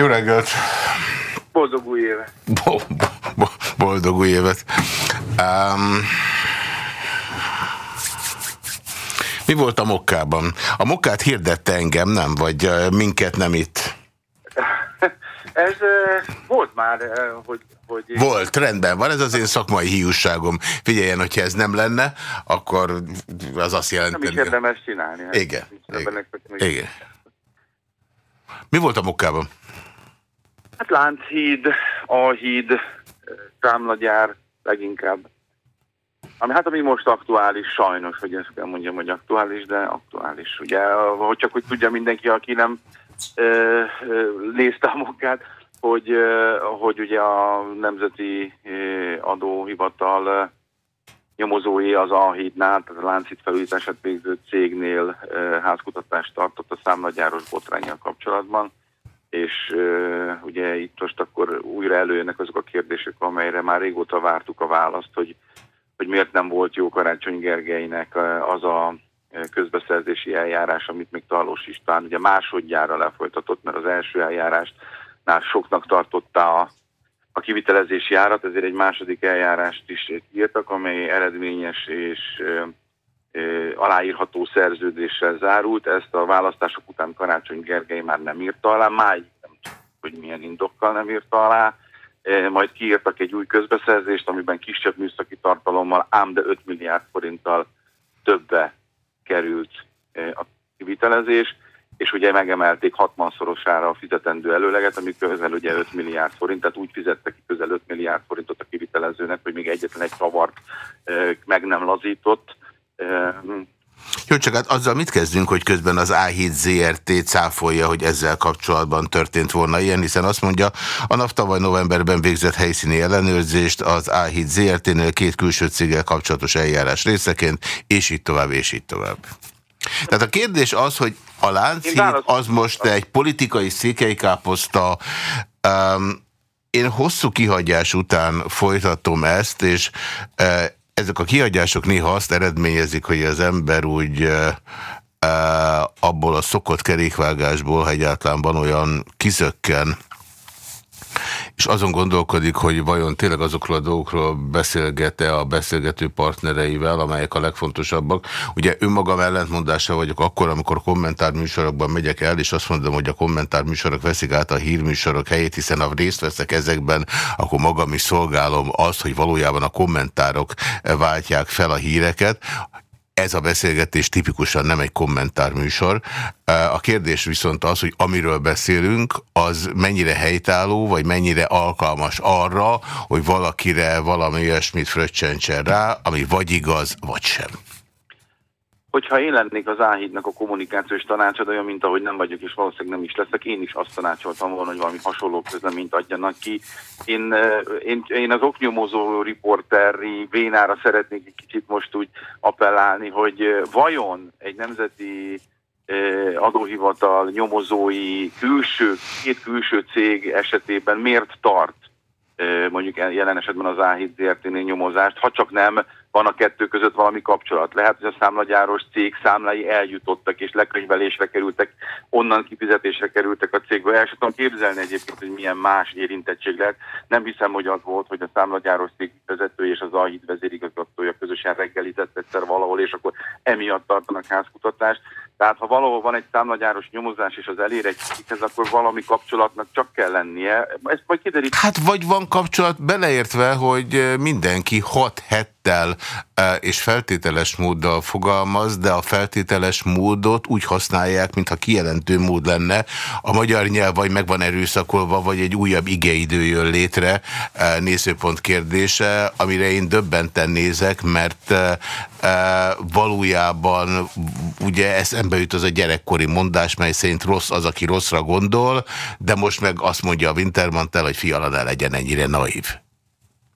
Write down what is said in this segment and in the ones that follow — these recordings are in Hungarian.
Jó reggelt! Boldog új évet! Bo bo boldog új évet! Um, mi volt a mokkában? A mokkát hirdette engem, nem? Vagy minket nem itt? Ez volt már, hogy, hogy... Volt, rendben van, ez az én szakmai hiúságom. Figyeljen, hogyha ez nem lenne, akkor az azt jelenti... Nem is érdemes csinálni. Hát igen. Igen. igen. Mi volt a mokkában? Hát Lánchíd, Alhíd, Támlagyár leginkább. Ami, hát ami most aktuális, sajnos, hogy ezt kell mondjam, hogy aktuális, de aktuális. Ugye, hogy csak úgy tudja mindenki, aki nem nézte a munkát, hogy, hogy ugye a Nemzeti Adóhivatal nyomozói az Alhídnál, tehát a Láncít felújítását végző cégnél házkutatást tartott a számlagyáros botrányjal kapcsolatban, és ugye itt most akkor újra előjönnek azok a kérdések, amelyre már régóta vártuk a választ, hogy, hogy miért nem volt jó Karácsony Gergelynek az a közbeszerzési eljárás, amit még Talós István ugye másodjára lefolytatott, mert az első eljárást már soknak tartotta a, a kivitelezési árat, ezért egy második eljárást is írtak, amely eredményes és aláírható szerződéssel zárult. Ezt a választások után Karácsony Gergely már nem írta alá, máig nem tudom, hogy milyen indokkal nem írta alá. Majd kiírtak egy új közbeszerzést, amiben kisebb műszaki tartalommal, ám de 5 milliárd forinttal többe került a kivitelezés, és ugye megemelték 60-szorosára a fizetendő előleget, ami közel ugye 5 milliárd forint, tehát úgy fizettek ki közel 5 milliárd forintot a kivitelezőnek, hogy még egyetlen egy kavart meg nem lazított. Jó, csak hát azzal mit kezdünk, hogy közben az A7 ZRT cáfolja, hogy ezzel kapcsolatban történt volna ilyen, hiszen azt mondja, a NAV tavaly novemberben végzett helyszíni ellenőrzést az A7 ZRT-nél két külső céggel kapcsolatos eljárás részeként, és így tovább, és így tovább. Tehát a kérdés az, hogy a Lánchíd az most egy politikai székelykáposzta, um, én hosszú kihagyás után folytatom ezt, és ezek a kihagyások néha azt eredményezik, hogy az ember úgy abból a szokott kerékvágásból, ha egyáltalán van olyan kizökken, és azon gondolkodik, hogy vajon tényleg azokról a dolgokról beszélget-e a beszélgető partnereivel, amelyek a legfontosabbak. Ugye önmagam ellentmondása vagyok akkor, amikor kommentárműsorokban megyek el, és azt mondom, hogy a kommentárműsorok veszik át a hírműsorok helyét, hiszen ha részt veszek ezekben, akkor magam is szolgálom azt, hogy valójában a kommentárok váltják fel a híreket ez a beszélgetés tipikusan nem egy kommentárműsor. A kérdés viszont az, hogy amiről beszélünk, az mennyire helytálló, vagy mennyire alkalmas arra, hogy valakire valami olyasmit fröccsentsen rá, ami vagy igaz, vagy sem hogyha én lennék az Áhídnak a kommunikációs tanácsadója, mint ahogy nem vagyok, és valószínűleg nem is leszek, én is azt tanácsoltam volna, hogy valami hasonló közleményt adjanak ki. Én, én, én az oknyomozó riporteri vénára szeretnék egy kicsit most úgy appellálni, hogy vajon egy nemzeti adóhivatal nyomozói külső, két külső cég esetében miért tart mondjuk jelen esetben az A7 ZRT-nél nyomozást, ha csak nem van a kettő között valami kapcsolat. Lehet, hogy a számlagyáros cég számlái eljutottak és lekönyvelésre kerültek, onnan kifizetésre kerültek a cégből. El sem tudom képzelni egyébként, hogy milyen más érintettség lehet. Nem hiszem, hogy az volt, hogy a számlagyáros cég vezető és az AHID vezérigazgatója közösen reggelizett egyszer valahol, és akkor emiatt tartanak házkutatást. Tehát ha valahol van egy számlagyáros nyomozás, és az elér egy cikhez, akkor valami kapcsolatnak csak kell lennie. Ez majd kiderít. Hát vagy van kapcsolat beleértve, hogy mindenki 6 hettel és feltételes móddal fogalmaz, de a feltételes módot úgy használják, mintha kijelentő mód lenne. A magyar nyelv vagy meg van erőszakolva, vagy egy újabb igeidő jön létre, nézőpont kérdése, amire én döbbenten nézek, mert valójában ugye eszembe jut az a gyerekkori mondás, mely szerint rossz az, aki rosszra gondol, de most meg azt mondja a Wintermantel, hogy fiala ne legyen ennyire naív.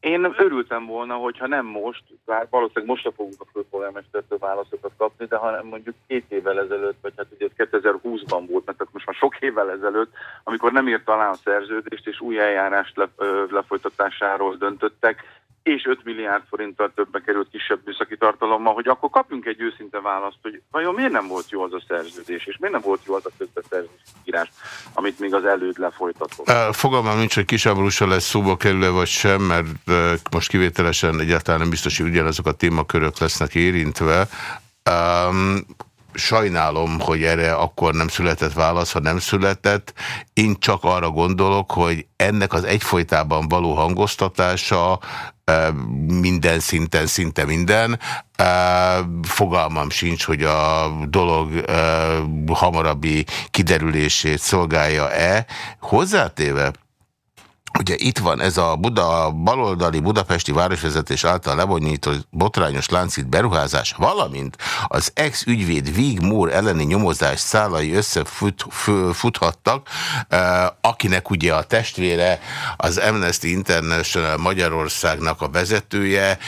Én örültem volna, hogyha nem most, bár valószínűleg most se fogunk a főpolgármestertől válaszokat kapni, de hanem mondjuk két évvel ezelőtt, vagy hát ugye ez 2020-ban volt, mert most már sok évvel ezelőtt, amikor nem írt alá a szerződést, és új eljárást le, ö, lefolytatásáról döntöttek, és 5 milliárd forinttal többbe került kisebb műszaki tartalommal, hogy akkor kapjunk egy őszinte választ, hogy vajon miért nem volt jó az a szerződés, és miért nem volt jó az a közbeszerződés amit még az előd lefolytatott. Fogalmam nincs, hogy kisáborúsa lesz szóba kerülő vagy sem, mert most kivételesen egyáltalán nem biztos, hogy ugyanazok a témakörök lesznek érintve. Um, sajnálom, hogy erre akkor nem született válasz, ha nem született. Én csak arra gondolok, hogy ennek az egyfolytában való hangoztatása minden szinten, szinte minden. Fogalmam sincs, hogy a dolog hamarabbi kiderülését szolgálja-e. Hozzátéve, Ugye itt van ez a Buda, baloldali budapesti városvezetés által lebonyított botrányos láncít beruházás, valamint az ex-ügyvéd Vig Moore elleni nyomozás szálai összefuthattak, eh, akinek ugye a testvére az Amnesty International Magyarországnak a vezetője,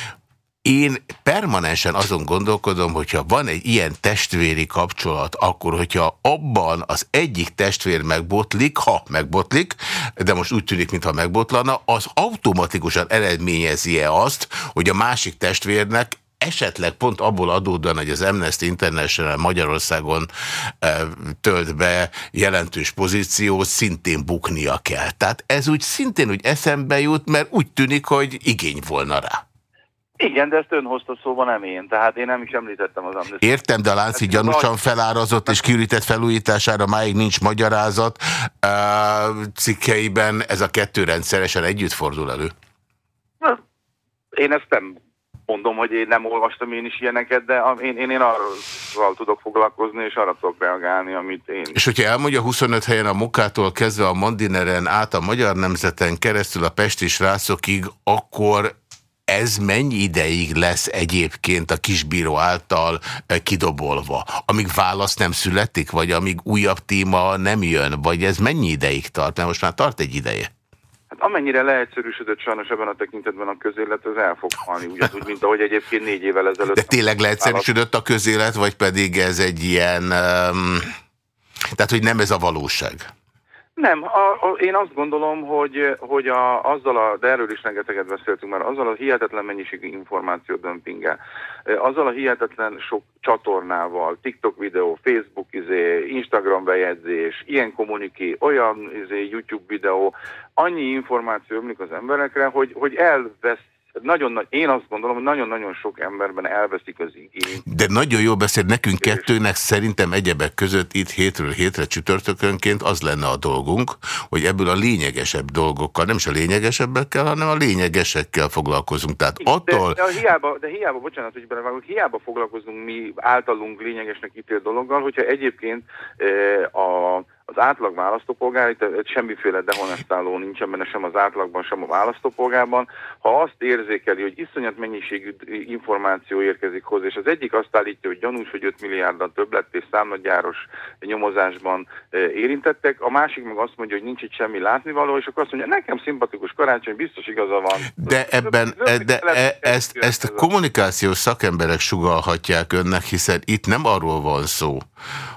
én permanensen azon gondolkodom, hogyha van egy ilyen testvéri kapcsolat, akkor hogyha abban az egyik testvér megbotlik, ha megbotlik, de most úgy tűnik, mintha megbotlana, az automatikusan eredményezi-e azt, hogy a másik testvérnek esetleg pont abból adódóan, hogy az Amnesty International Magyarországon e, tölt be jelentős pozíciót, szintén buknia kell. Tehát ez úgy szintén úgy eszembe jut, mert úgy tűnik, hogy igény volna rá. Igen, de ezt ön hozta szóval nem én, tehát én nem is említettem az amnesty. Értem, de a Lánci gyanúsan felárazott és kiürített felújítására máig nincs magyarázat. Cikkeiben ez a kettő rendszeresen együtt fordul elő. Na, én ezt nem mondom, hogy én nem olvastam én is ilyeneket, de én, én, én arról tudok foglalkozni, és arra tudok reagálni, amit én... És hogyha elmondja 25 helyen a Mokától kezdve a Mandineren át a Magyar Nemzeten keresztül a Pesti srácokig, akkor ez mennyi ideig lesz egyébként a kisbíró által eh, kidobolva? Amíg válasz nem születik, vagy amíg újabb téma nem jön, vagy ez mennyi ideig tart? Mert most már tart egy ideje. Hát amennyire leegyszerűsödött sajnos ebben a tekintetben a közélet, az el fog halni, ugyanúgy, mint ahogy egyébként négy évvel ezelőtt. De tényleg leegyszerűsödött a közélet, vagy pedig ez egy ilyen... Um, tehát, hogy nem ez a valóság? Nem, a, a, én azt gondolom, hogy, hogy a, azzal a, de erről is rengeteget beszéltünk már, azzal a hihetetlen mennyiségű információ dömpinggel, azzal a hihetetlen sok csatornával, TikTok videó, Facebook izé, Instagram bejegyzés, ilyen kommuniké, olyan izé, YouTube videó, annyi információ ömlik az emberekre, hogy, hogy elvesz nagyon, én azt gondolom, hogy nagyon-nagyon sok emberben elveszik az igény. De nagyon jó beszél nekünk kettőnek szerintem egyebek között itt hétről hétre csütörtökönként az lenne a dolgunk, hogy ebből a lényegesebb dolgokkal, nem is a lényegesebbekkel, hanem a lényegesekkel foglalkozunk. Tehát attól... De, de, hiába, de hiába, bocsánat, hogy belevágok, hiába foglalkozunk mi általunk lényegesnek ítélt dologgal, hogyha egyébként e, a az átlag választópolgár, itt semmiféle dehonestáló nincsen benne sem az átlagban, sem a választópolgárban, ha azt érzékeli, hogy iszonyat mennyiségű információ érkezik hozzá, és az egyik azt állítja, hogy gyanús, hogy 5 milliárdan több lett és számnagyáros nyomozásban e, érintettek, a másik meg azt mondja, hogy nincs itt semmi látnivaló, és akkor azt mondja, nekem szimpatikus karácsony, biztos igaza van. De ebben, de e, ezt, ezt a kommunikációs szakemberek sugalhatják önnek, hiszen itt nem arról van szó,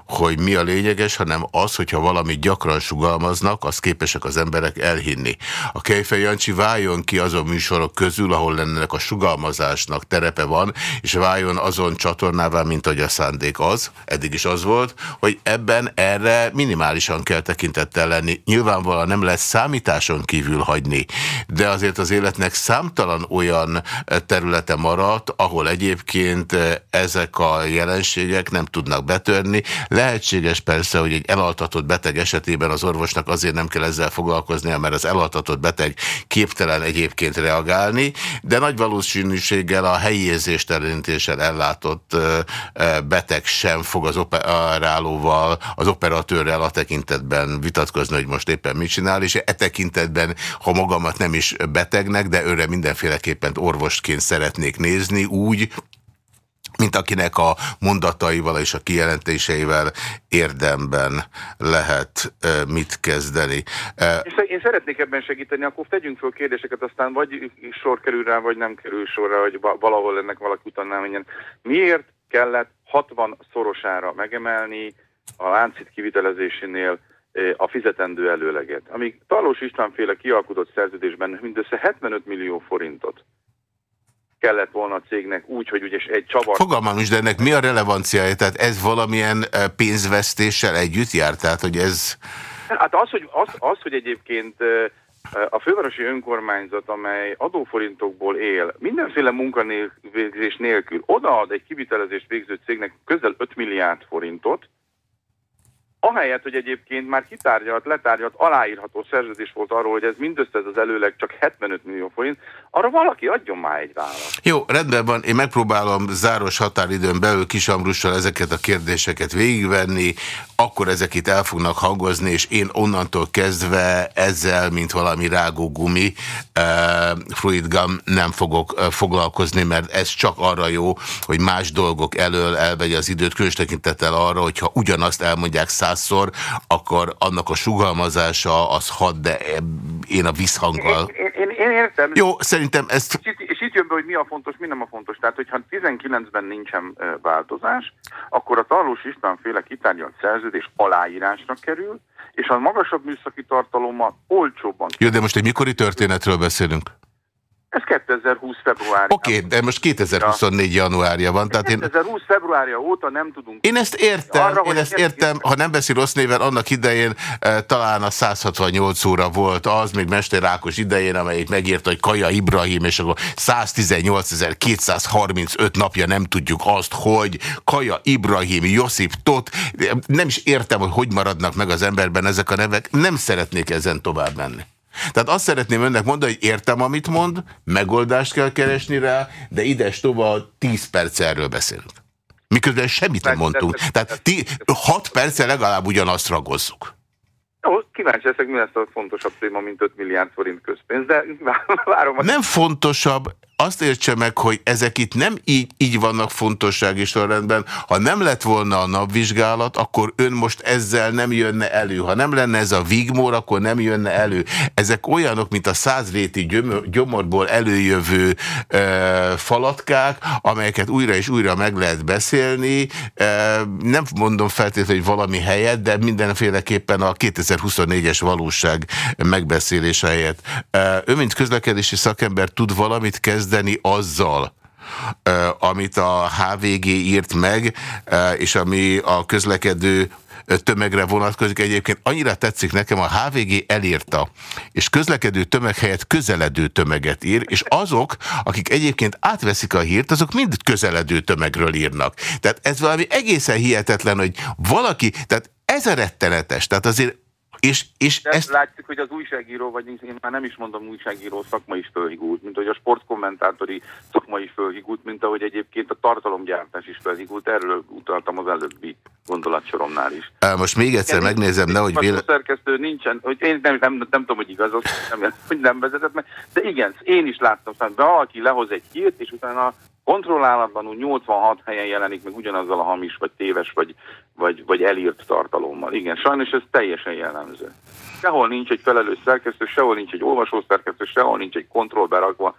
hogy mi a lényeges, hanem az, hogyha valami gyakran sugalmaznak, azt képesek az emberek elhinni. A Kejfej Jancsi váljon ki azon műsorok közül, ahol ennek a sugalmazásnak terepe van, és váljon azon csatornává, mint hogy a szándék az, eddig is az volt, hogy ebben erre minimálisan kell tekintettel lenni. Nyilvánvalóan nem lesz számításon kívül hagyni, de azért az életnek számtalan olyan területe maradt, ahol egyébként ezek a jelenségek nem tudnak betörni. Lehetséges persze, hogy egy elaltatott beteg esetében az orvosnak azért nem kell ezzel foglalkoznia, mert az elaltatott beteg képtelen egyébként reagálni, de nagy valószínűséggel a helyi érzéstelenítéssel ellátott beteg sem fog az operálóval, az operatőrrel a tekintetben vitatkozni, hogy most éppen mit csinál, és e tekintetben, ha magamat nem is betegnek, de őre mindenféleképpen orvosként szeretnék nézni, úgy, mint akinek a mondataival és a kijelentéseivel érdemben lehet mit kezdeni. Én szeretnék ebben segíteni, akkor tegyünk föl kérdéseket, aztán vagy sor kerül rá, vagy nem kerül sorra, hogy valahol ennek valaki utána menjen. Miért kellett 60 szorosára megemelni a láncít kivitelezésénél a fizetendő előleget? Amíg Talós István féle szerződésben mindössze 75 millió forintot kellett volna a cégnek úgy, hogy ugye egy csavar... Fogalmam is, de ennek mi a relevanciája? Tehát ez valamilyen pénzvesztéssel együtt jár? Tehát, hogy ez... Hát az, hogy, az, az, hogy egyébként a fővárosi önkormányzat, amely adóforintokból él, mindenféle munkanélvégzés nélkül odaad egy kivitelezést végző cégnek közel 5 milliárd forintot, ahelyett, hogy egyébként már kitárgyalt, letárgyalt, aláírható szerződés volt arról, hogy ez mindössze ez az előleg csak 75 millió forint, arra valaki adjon már egy választ. Jó, rendben van, én megpróbálom záros határidőn belül Kisamrussal ezeket a kérdéseket végigvenni, akkor ezek itt el fognak hangozni, és én onnantól kezdve ezzel, mint valami rágógumi, uh, fluid gum nem fogok uh, foglalkozni, mert ez csak arra jó, hogy más dolgok elől elvegye az időt, különös tekintettel arra, hogyha ugyanazt elmondják százszor, akkor annak a sugalmazása az had, de én a visszhanggal... Én, én, én értem. Jó, szerintem ezt... És itt, és itt jön be, hogy mi a fontos, mi nem a fontos. Tehát, hogyha 19-ben nincsen változás, akkor a Tarlós István féle kitárgyalt szerződés aláírásra kerül, és a magasabb műszaki tartalommal olcsóbban... Jó, de most egy mikori történetről beszélünk? Ez 2020 február. Oké, okay, de most 2024 ja. januárja van. Tehát 2020 én... februárja óta nem tudunk... Én ezt értem, arra, én ezt értem, ha nem beszél rossz néven, annak idején e, talán a 168 óra volt az, még Mester Rákos idején, amelyik megírta, hogy Kaja Ibrahim, és akkor 118.235 napja nem tudjuk azt, hogy Kaja Ibrahim, Josip Tot, nem is értem, hogy hogy maradnak meg az emberben ezek a nevek, nem szeretnék ezen tovább menni. Tehát azt szeretném önnek mondani, hogy értem, amit mond, megoldást kell keresni rá, de ides tovább 10 perc erről beszélünk. Miközben semmit nem mondtunk. Tehát 6 perccel legalább ugyanazt ragozzuk. Jó, kíváncsi leszek, mi lesz a fontosabb téma, mint 5 milliárd forint közpénz, de várom. Nem fontosabb, azt értse meg, hogy ezek itt nem így, így vannak fontossági sorrendben. Ha nem lett volna a napvizsgálat, akkor ön most ezzel nem jönne elő. Ha nem lenne ez a vigmór, akkor nem jönne elő. Ezek olyanok, mint a százréti gyomorból előjövő e, falatkák, amelyeket újra és újra meg lehet beszélni. E, nem mondom feltétlenül, hogy valami helyet, de mindenféleképpen a 2024-es valóság megbeszélése helyett. E, ő, mint közlekedési szakember tud valamit kezdeni, kezdeni azzal, amit a HVG írt meg, és ami a közlekedő tömegre vonatkozik. Egyébként annyira tetszik nekem, a HVG elírta, és közlekedő tömeg helyett közeledő tömeget ír, és azok, akik egyébként átveszik a hírt, azok mind közeledő tömegről írnak. Tehát ez valami egészen hihetetlen, hogy valaki, tehát ez a rettenetes, tehát azért és, és De ezt... Látszik, hogy az újságíró, vagy én már nem is mondom újságíró szakma is fölhigult, mint hogy a sportkommentátori szakma is fölhigult, mint ahogy egyébként a tartalomgyártás is fölhigult. Erről utaltam az előbbi gondolatsoromnál is. Most még egyszer én megnézem, nehogy véle... A szerkesztő nincsen, hogy én nem, nem, nem, nem tudom, hogy igaz, nem, hogy nem vezetett meg, de igen, én is láttam, hogy valaki lehoz egy hírt, és utána kontrollálatban úgy 86 helyen jelenik meg ugyanazzal a hamis, vagy téves, vagy, vagy, vagy elírt tartalommal. Igen, sajnos ez teljesen jellemző. Sehol nincs egy felelős szerkesztő, sehol nincs egy olvasó szerkesztő, sehol nincs egy kontroll berakva.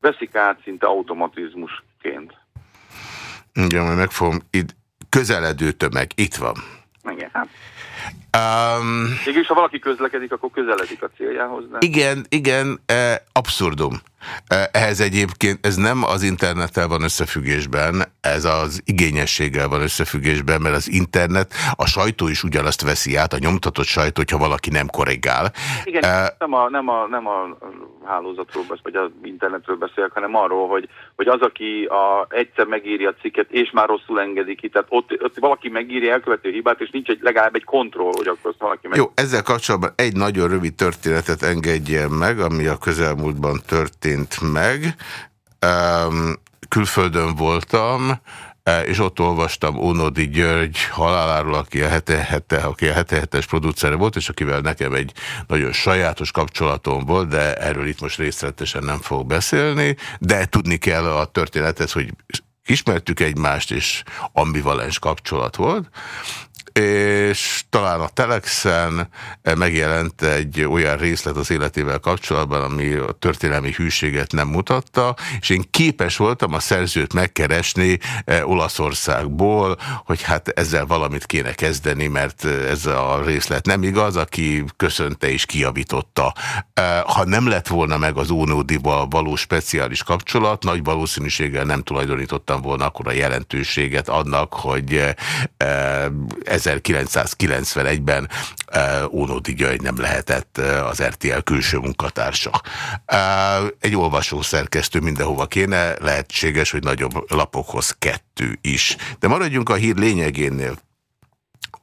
Veszik át szinte automatizmusként. Igen, majd megfogom. Itt közeledő tömeg, itt van. Igen, hát. Um, Mégis, ha valaki közlekedik, akkor közeledik a céljához. Nem? Igen, igen, eh, abszurdum. Ehhez egyébként ez nem az internettel van összefüggésben, ez az igényességgel van összefüggésben, mert az internet, a sajtó is ugyanazt veszi át, a nyomtatott sajtó, hogyha valaki nem korrigál. Igen, uh, nem, a, nem, a, nem a hálózatról vagy az internetről beszélek, hanem arról, hogy, hogy az, aki a, egyszer megírja a cikket, és már rosszul engedik ki, tehát ott, ott valaki megírja elkövető hibát, és nincs egy, legalább egy kontroll, azt valaki meg... Jó, ezzel kapcsolatban egy nagyon rövid történetet engedjen meg, ami a közelmúltban történt történt meg. Külföldön voltam, e, és ott olvastam Ónodi György haláláról, aki a 77 aki a 77-es producere volt, és akivel nekem egy nagyon sajátos kapcsolatom volt, de erről itt most részletesen nem fog beszélni, de tudni kell a történetet, hogy ismertük egymást, és ambivalens kapcsolat volt, és talán a Telexen megjelent egy olyan részlet az életével kapcsolatban, ami a történelmi hűséget nem mutatta, és én képes voltam a szerzőt megkeresni eh, Olaszországból, hogy hát ezzel valamit kéne kezdeni, mert ez a részlet nem igaz, aki köszönte és kiavította. Eh, ha nem lett volna meg az Ónódival való speciális kapcsolat, nagy valószínűséggel nem tulajdonítottam volna akkor a jelentőséget annak, hogy eh, ez 1991-ben Ónódi György nem lehetett az RTL külső munkatársa. Egy olvasó szerkesztő mindenhova kéne, lehetséges, hogy nagyobb lapokhoz kettő is. De maradjunk a hír lényegénél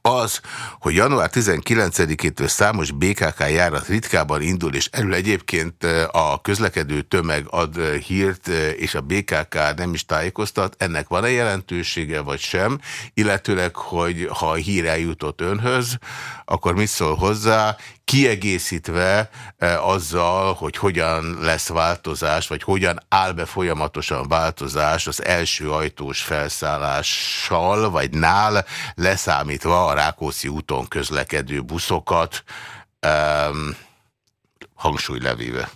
az, hogy január 19-től számos BKK járat ritkában indul, és erről egyébként a közlekedő tömeg ad hírt, és a BKK nem is tájékoztat, ennek van-e jelentősége, vagy sem, illetőleg, hogy ha a hír eljutott önhöz, akkor mit szól hozzá, kiegészítve e, azzal, hogy hogyan lesz változás, vagy hogyan áll be folyamatosan változás az első ajtós felszállással, vagy nál leszámítva a Rákóczi úton közlekedő buszokat um, hangsúly levéve.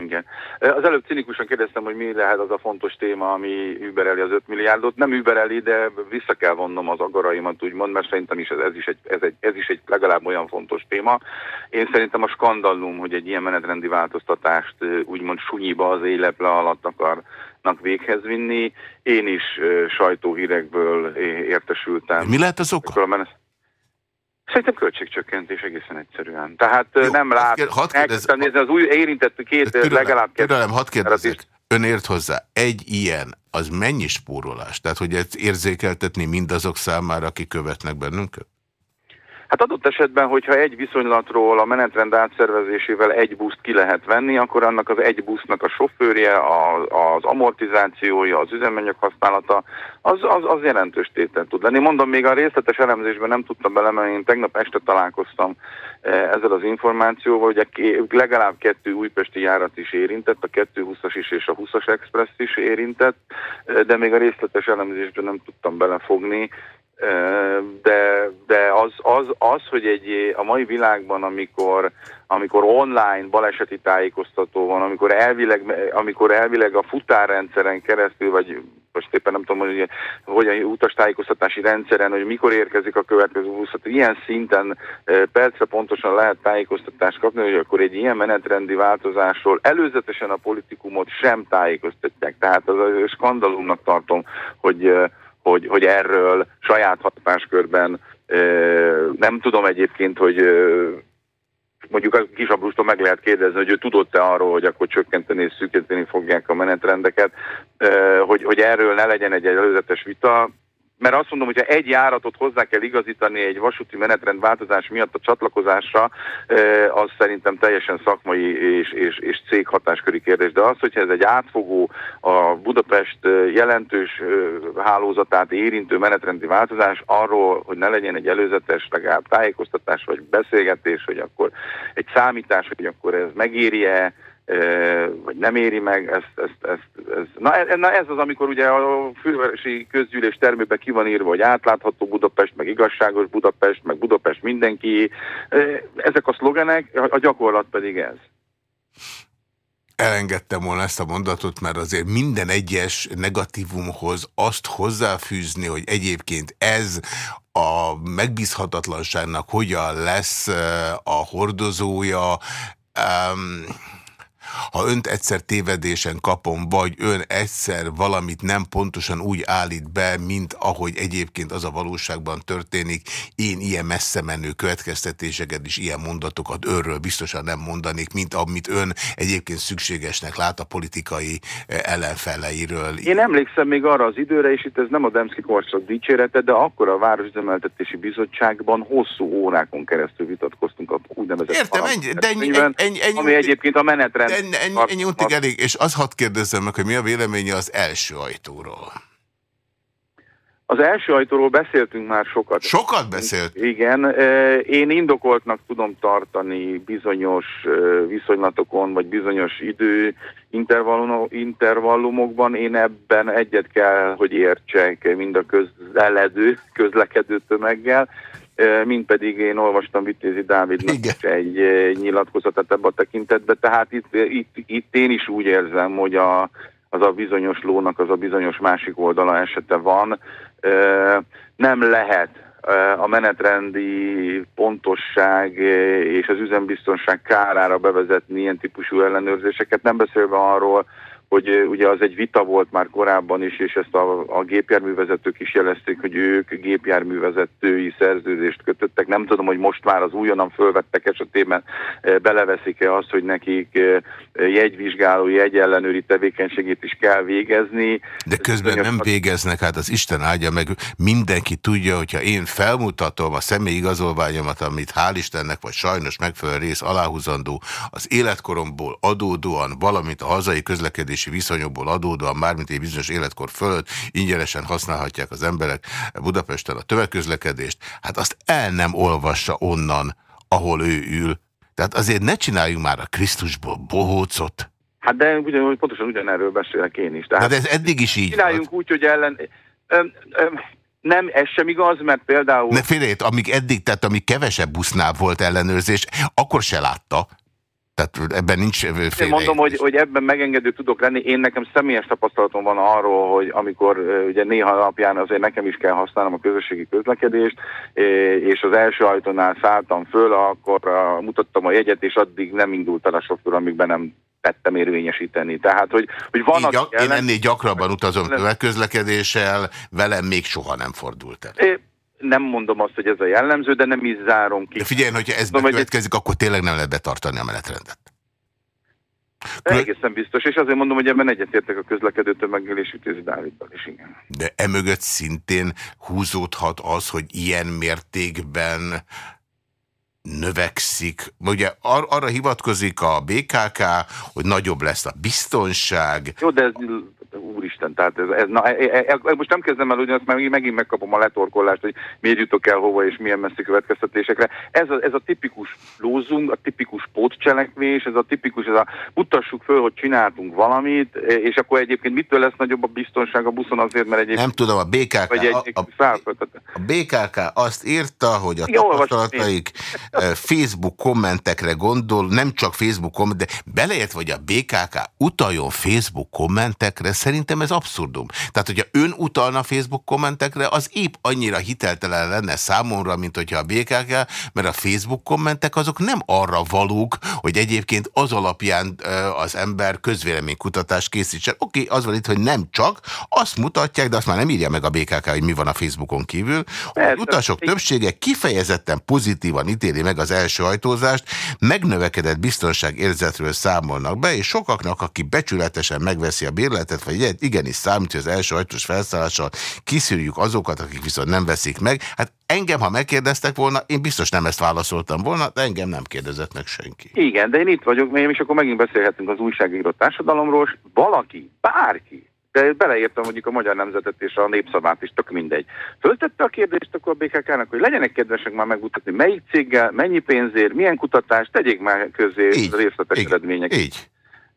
Igen. Az előbb cinikusan kérdeztem, hogy mi lehet az a fontos téma, ami übereli az 5 milliárdot. Nem übereli, de vissza kell vonnom az agaraimat, úgymond, mert szerintem is ez, ez, is egy, ez, egy, ez is egy legalább olyan fontos téma. Én szerintem a skandallum, hogy egy ilyen menetrendi változtatást úgymond sunyiba az éleple alatt akarnak véghez vinni. Én is sajtóhírekből értesültem. Mi lehet az oka? Szerintem költségcsökkentés egészen egyszerűen. Tehát Jó, nem lát, elkezdtem nézni az új érintett két, türelem, legalább két. Türelem, hadd kérdezzek, ön ért hozzá, egy ilyen, az mennyi spórolás? Tehát, hogy ezt érzékeltetni mindazok számára, akik követnek bennünket? Hát adott esetben, hogyha egy viszonylatról a menetrend átszervezésével egy buszt ki lehet venni, akkor annak az egy busznak a sofőrje, az amortizációja, az üzemanyag használata, az, az, az jelentős tétel tud lenni. Mondom, még a részletes elemzésben nem tudtam belemenni, én tegnap este találkoztam eh, ezzel az információval, hogy legalább kettő újpesti járat is érintett, a 220-as is és a 20-as express is érintett, eh, de még a részletes elemzésben nem tudtam belefogni, de, de az, az, az, hogy egy, a mai világban, amikor, amikor online baleseti tájékoztató van, amikor elvileg, amikor elvileg a futárrendszeren keresztül, vagy most éppen nem tudom, hogy hogyan utastájékoztatási rendszeren, hogy mikor érkezik a következő busz, hát ilyen szinten percre pontosan lehet tájékoztatást kapni, hogy akkor egy ilyen menetrendi változásról előzetesen a politikumot sem tájékoztatják. Tehát az a skandalumnak tartom, hogy hogy, hogy erről saját hatáskörben nem tudom egyébként, hogy mondjuk a kisabrustól meg lehet kérdezni, hogy ő tudott-e arról, hogy akkor csökkenteni és szűkíteni fogják a menetrendeket, hogy, hogy erről ne legyen egy előzetes vita mert azt mondom, hogyha egy járatot hozzá kell igazítani egy vasúti menetrend változás miatt a csatlakozásra, az szerintem teljesen szakmai és, és, és cég hatásköri kérdés. De az, hogyha ez egy átfogó, a Budapest jelentős hálózatát érintő menetrendi változás, arról, hogy ne legyen egy előzetes legalább tájékoztatás vagy beszélgetés, hogy akkor egy számítás, hogy akkor ez megéri-e, vagy nem éri meg, ezt, ezt, ezt, ez, na, ez, na ez az, amikor ugye a fővárosi közgyűlés termében ki van írva, hogy átlátható Budapest, meg igazságos Budapest, meg Budapest mindenki, ezek a szlogenek, a gyakorlat pedig ez. Elengedtem volna ezt a mondatot, mert azért minden egyes negatívumhoz azt hozzáfűzni, hogy egyébként ez a megbízhatatlanságnak hogyan lesz a hordozója, um, ha önt egyszer tévedésen kapom, vagy ön egyszer valamit nem pontosan úgy állít be, mint ahogy egyébként az a valóságban történik, én ilyen messze menő következtetéseket és ilyen mondatokat önről biztosan nem mondanék, mint amit ön egyébként szükségesnek lát a politikai eh, ellenfeleiről. Én emlékszem még arra az időre, és itt ez nem a Demszki korszak dicsérete, de akkor a Városüzemeltetési Bizottságban hosszú órákon keresztül vitatkoztunk a úgynevezett Értem, ennyi, de ennyi, ennyi, ennyi, ennyi, ami egyébként a menetrend ennyi, ennyi, ennyi untig elég, és az hadd kérdezzem meg, hogy mi a véleménye az első ajtóról? Az első ajtóról beszéltünk már sokat. Sokat beszélt? Igen. Én indokoltnak tudom tartani bizonyos viszonylatokon, vagy bizonyos idő intervallumokban. Én ebben egyet kell, hogy értsek mind a közeledő, közlekedő tömeggel, mint pedig én olvastam Vitézi Dávidnak Igen. egy nyilatkozatot ebben a tekintetben. Tehát itt, itt, itt én is úgy érzem, hogy a, az a bizonyos lónak az a bizonyos másik oldala esete van. Nem lehet a menetrendi pontosság és az üzembiztonság kárára bevezetni ilyen típusú ellenőrzéseket, nem beszélve arról, hogy ugye az egy vita volt már korábban is, és ezt a, a gépjárművezetők is jelezték, hogy ők gépjárművezetői szerződést kötöttek. Nem tudom, hogy most már az újonnan fölvettek esetében beleveszik-e azt, hogy nekik jegyvizsgáló, jegyellenőri tevékenységét is kell végezni. De közben nem végeznek, hát az Isten áldja meg, mindenki tudja, hogyha én felmutatom a személyi igazolványomat, amit hál' Istennek, vagy sajnos megfelelő rész aláhúzandó, az életkoromból adódóan, valamint a hazai közlekedés fizetési viszonyokból adódóan, mármint egy bizonyos életkor fölött ingyenesen használhatják az emberek Budapesten a tömegközlekedést, hát azt el nem olvassa onnan, ahol ő ül. Tehát azért ne csináljunk már a Krisztusból bohócot. Hát de ugyan, pontosan ugyanerről beszélek én is. Tehát de ez eddig is így Csináljunk volt. úgy, hogy ellen... Öm, öm, nem, ez sem igaz, mert például... Ne félét, amíg eddig, tehát amíg kevesebb busznál volt ellenőrzés, akkor se látta. Tehát ebben nincs félre. Én mondom, hogy, hogy ebben megengedő tudok lenni. Én nekem személyes tapasztalatom van arról, hogy amikor ugye néha alapján azért nekem is kell használnom a közösségi közlekedést, és az első ajtónál szálltam föl, akkor mutattam a jegyet, és addig nem indult el a sofőr, amíg be nem tettem érvényesíteni. Tehát, hogy, hogy van... Ellen... Én ennél gyakrabban utazom közlekedéssel, velem még soha nem fordult el. É, nem mondom azt, hogy ez a jellemző, de nem is zárom ki. De figyelj, hogyha ez bekövetkezik, hogy... akkor tényleg nem lehet betartani a menetrendet. Kül... Egészen biztos, és azért mondom, hogy ebben egyetértek a közlekedő tömeggel és Ütézi Dáviddal is, igen. De emögött szintén húzódhat az, hogy ilyen mértékben növekszik. Ugye ar arra hivatkozik a BKK, hogy nagyobb lesz a biztonság. Jó, de ez úristen, tehát ez, ez, na, e, e, e, most nem kezdem el ugyanazt, mert megint megkapom a letorkolást, hogy miért jutok el hova és milyen messzi következtetésekre. Ez a, ez a tipikus lózunk, a tipikus pótcselekvés, ez a tipikus, ez a mutassuk föl, hogy csináltunk valamit, és akkor egyébként mitől lesz nagyobb a biztonság a buszon azért, mert egyébként... Nem tudom, a BKK, vagy egy, a, a, a BKK azt írta, hogy a tapasztalataik Facebook kommentekre gondol, nem csak Facebook komment, de beleért, vagy a BKK utaljon Facebook kommentekre, Szerintem ez abszurdum. Tehát, hogyha ön utalna Facebook kommentekre, az épp annyira hiteltelen lenne számomra, mint hogyha a BKK, mert a Facebook kommentek azok nem arra valók, hogy egyébként az alapján az ember közvéleménykutatást készítsen. Oké, okay, az van itt, hogy nem csak, azt mutatják, de azt már nem írja meg a BKK, hogy mi van a Facebookon kívül, hogy az utasok többsége kifejezetten pozitívan ítéli meg az első ajtózást, megnövekedett biztonságérzetről számolnak be, és sokaknak, aki becsületesen megveszi a bérletet, vagy igenis számít, hogy az első ajtós felszállással kiszűrjük azokat, akik viszont nem veszik meg. Hát engem, ha megkérdeztek volna, én biztos nem ezt válaszoltam volna, de engem nem kérdezett meg senki. Igen, de én itt vagyok, és akkor megint beszélhetünk az újságíró társadalomról, valaki, bárki, de beleértem mondjuk a Magyar Nemzetet és a Népszavát is, tök mindegy. Föltette a kérdést akkor a BKK-nak, hogy legyenek kedvesek már megmutatni, melyik céggel, mennyi pénzért, milyen kutatást, tegyék már közé részletes eredményeket. Így.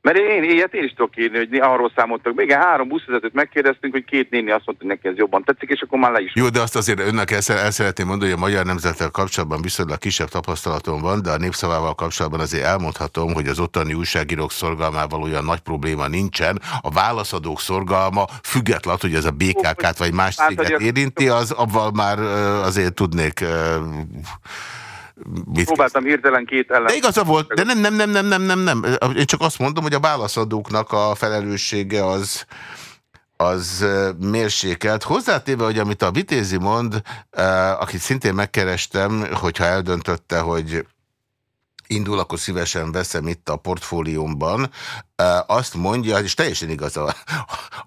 Mert én, ilyet én is tudok írni, hogy arról számoltak. Még három buszvezetőt megkérdeztünk, hogy két néni azt mondta, hogy neki ez jobban tetszik, és akkor már le is. Jó, de azt azért önnek el, el szeretném mondani, hogy a Magyar Nemzettel kapcsolatban viszonylag kisebb tapasztalatom van, de a népszavával kapcsolatban azért elmondhatom, hogy az ottani újságírók szorgalmával olyan nagy probléma nincsen. A válaszadók szorgalma, függetlenül, hogy ez a BKK-t vagy más hát, céget érinti, az abban már azért tudnék Mit Próbáltam hirtelen két ellen. De igaza volt, de nem, nem, nem, nem, nem, nem, nem. Én csak azt mondom, hogy a válaszadóknak a felelőssége az, az mérsékelt. Hozzátéve, hogy amit a Vitézi mond, akit szintén megkerestem, hogyha eldöntötte, hogy indul, akkor szívesen veszem itt a portfóliómban. azt mondja, és teljesen igaza,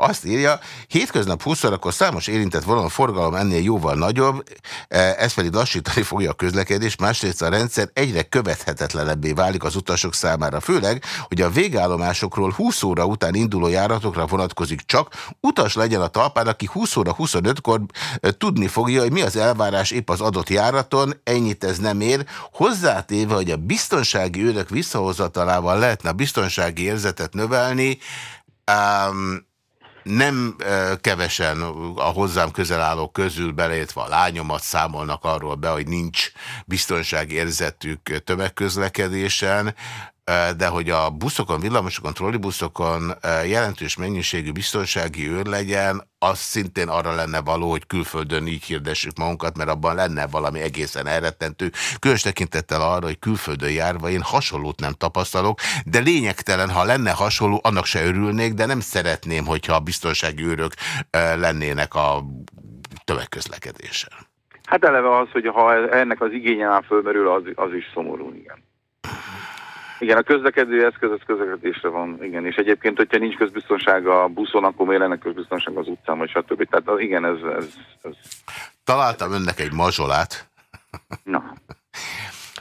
azt írja, hétköznap 20 akkor számos érintett a forgalom ennél jóval nagyobb, ez pedig lassítani fogja a közlekedés, másrészt a rendszer egyre követhetetlenebbé válik az utasok számára, főleg, hogy a végállomásokról 20 óra után induló járatokra vonatkozik csak, utas legyen a talpán, aki 20 óra 25-kor tudni fogja, hogy mi az elvárás épp az adott járaton, ennyit ez nem ér, hozzátéve, hogy a biztonsági őrök visszahozatalával lehetne a biztonsági érzetet növelni, um, nem kevesen a hozzám közel állók közül beleértve a lányomat számolnak arról be, hogy nincs biztonsági érzetük tömegközlekedésen, de hogy a buszokon, villamosokon, trollibuszokon jelentős mennyiségű biztonsági őr legyen, az szintén arra lenne való, hogy külföldön így hirdessük magunkat, mert abban lenne valami egészen elrettentő. Különös tekintettel arra, hogy külföldön járva én hasonlót nem tapasztalok, de lényegtelen, ha lenne hasonló, annak se örülnék, de nem szeretném, hogyha a biztonsági őrök lennének a tömegközlekedésen. Hát eleve az, hogy ha ennek az igényen fölmerül, az, az is szomorú, igen. Igen, a közlekedő eszköz az közlekedésre van, igen, és egyébként, hogyha nincs közbiztonság a buszon, akkor miért lenne közbiztonság az utcán, vagy stb. Tehát igen, ez, ez, ez... Találtam önnek egy mazsolát. Na.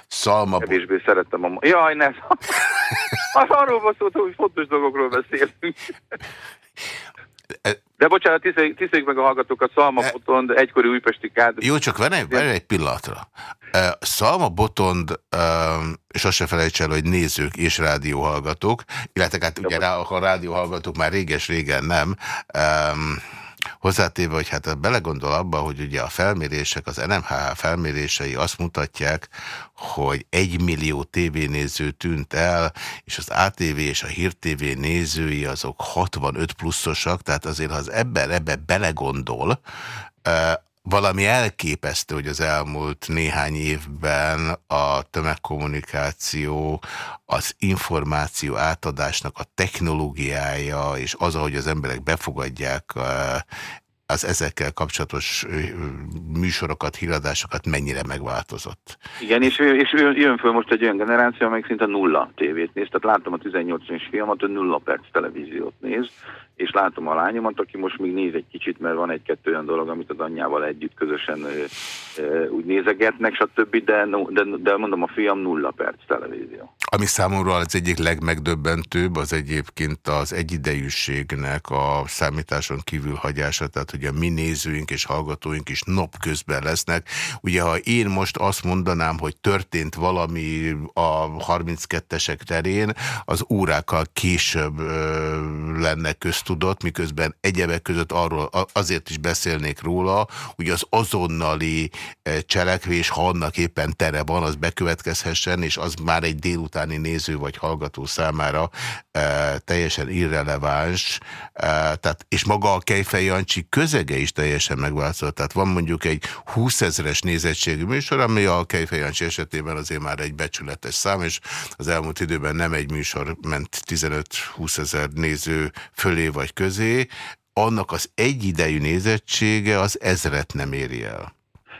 Szalma... Kevésbé szerettem a... Jaj, ne! Az arról van szó, hogy fontos dolgokról beszélünk. De bocsánat, tiszteljük meg a hallgatókat, Szalma e... Botond, egykori újpesti kád. Jó, csak van egy, van egy pillanatra. Szalma Botond, és azt se felejts el, hogy nézők és rádióhallgatók, illetve hát ugye rá, a rádióhallgatók már réges-régen nem, Hozzátéve, hogy hát belegondol abba, hogy ugye a felmérések, az NMH felmérései azt mutatják, hogy egy millió tévénéző tűnt el, és az ATV és a Hír TV nézői azok 65 pluszosak, tehát azért, ha az ebben ebbe belegondol, valami elképesztő, hogy az elmúlt néhány évben a tömegkommunikáció, az információ átadásnak a technológiája, és az, ahogy az emberek befogadják az ezekkel kapcsolatos műsorokat, híradásokat mennyire megváltozott. Igen, és, és jön föl most egy olyan generáció, amelyik szinte nulla tévét néz. Tehát látom a 18 es filmat, hogy nulla perc televíziót néz, és látom a lányomat, aki most még néz egy kicsit, mert van egy-kettő olyan dolog, amit az anyjával együtt közösen ö, úgy nézegetnek, stb., de, de, de mondom, a fiam nulla perc televízió. Ami számomra az egyik legmegdöbbentőbb, az egyébként az egyidejűségnek a számításon kívül hagyása, tehát hogy a mi nézőink és hallgatóink is napközben lesznek. Ugye, ha én most azt mondanám, hogy történt valami a 32-esek terén, az órákkal később ö, lenne közt tudott, miközben egyebek között arról azért is beszélnék róla, hogy az azonnali cselekvés, ha annak éppen tere van, az bekövetkezhessen, és az már egy délutáni néző vagy hallgató számára e, teljesen irreleváns, e, tehát, és maga a Kejfej Jancsi közege is teljesen megváltozott. Tehát van mondjuk egy 20 ezeres nézettségű műsor, ami a Kejfej Jancsi esetében azért már egy becsületes szám, és az elmúlt időben nem egy műsor ment 15-20 ezer néző fölé vagy közé, annak az egyidejű nézettsége az ezret nem éri el.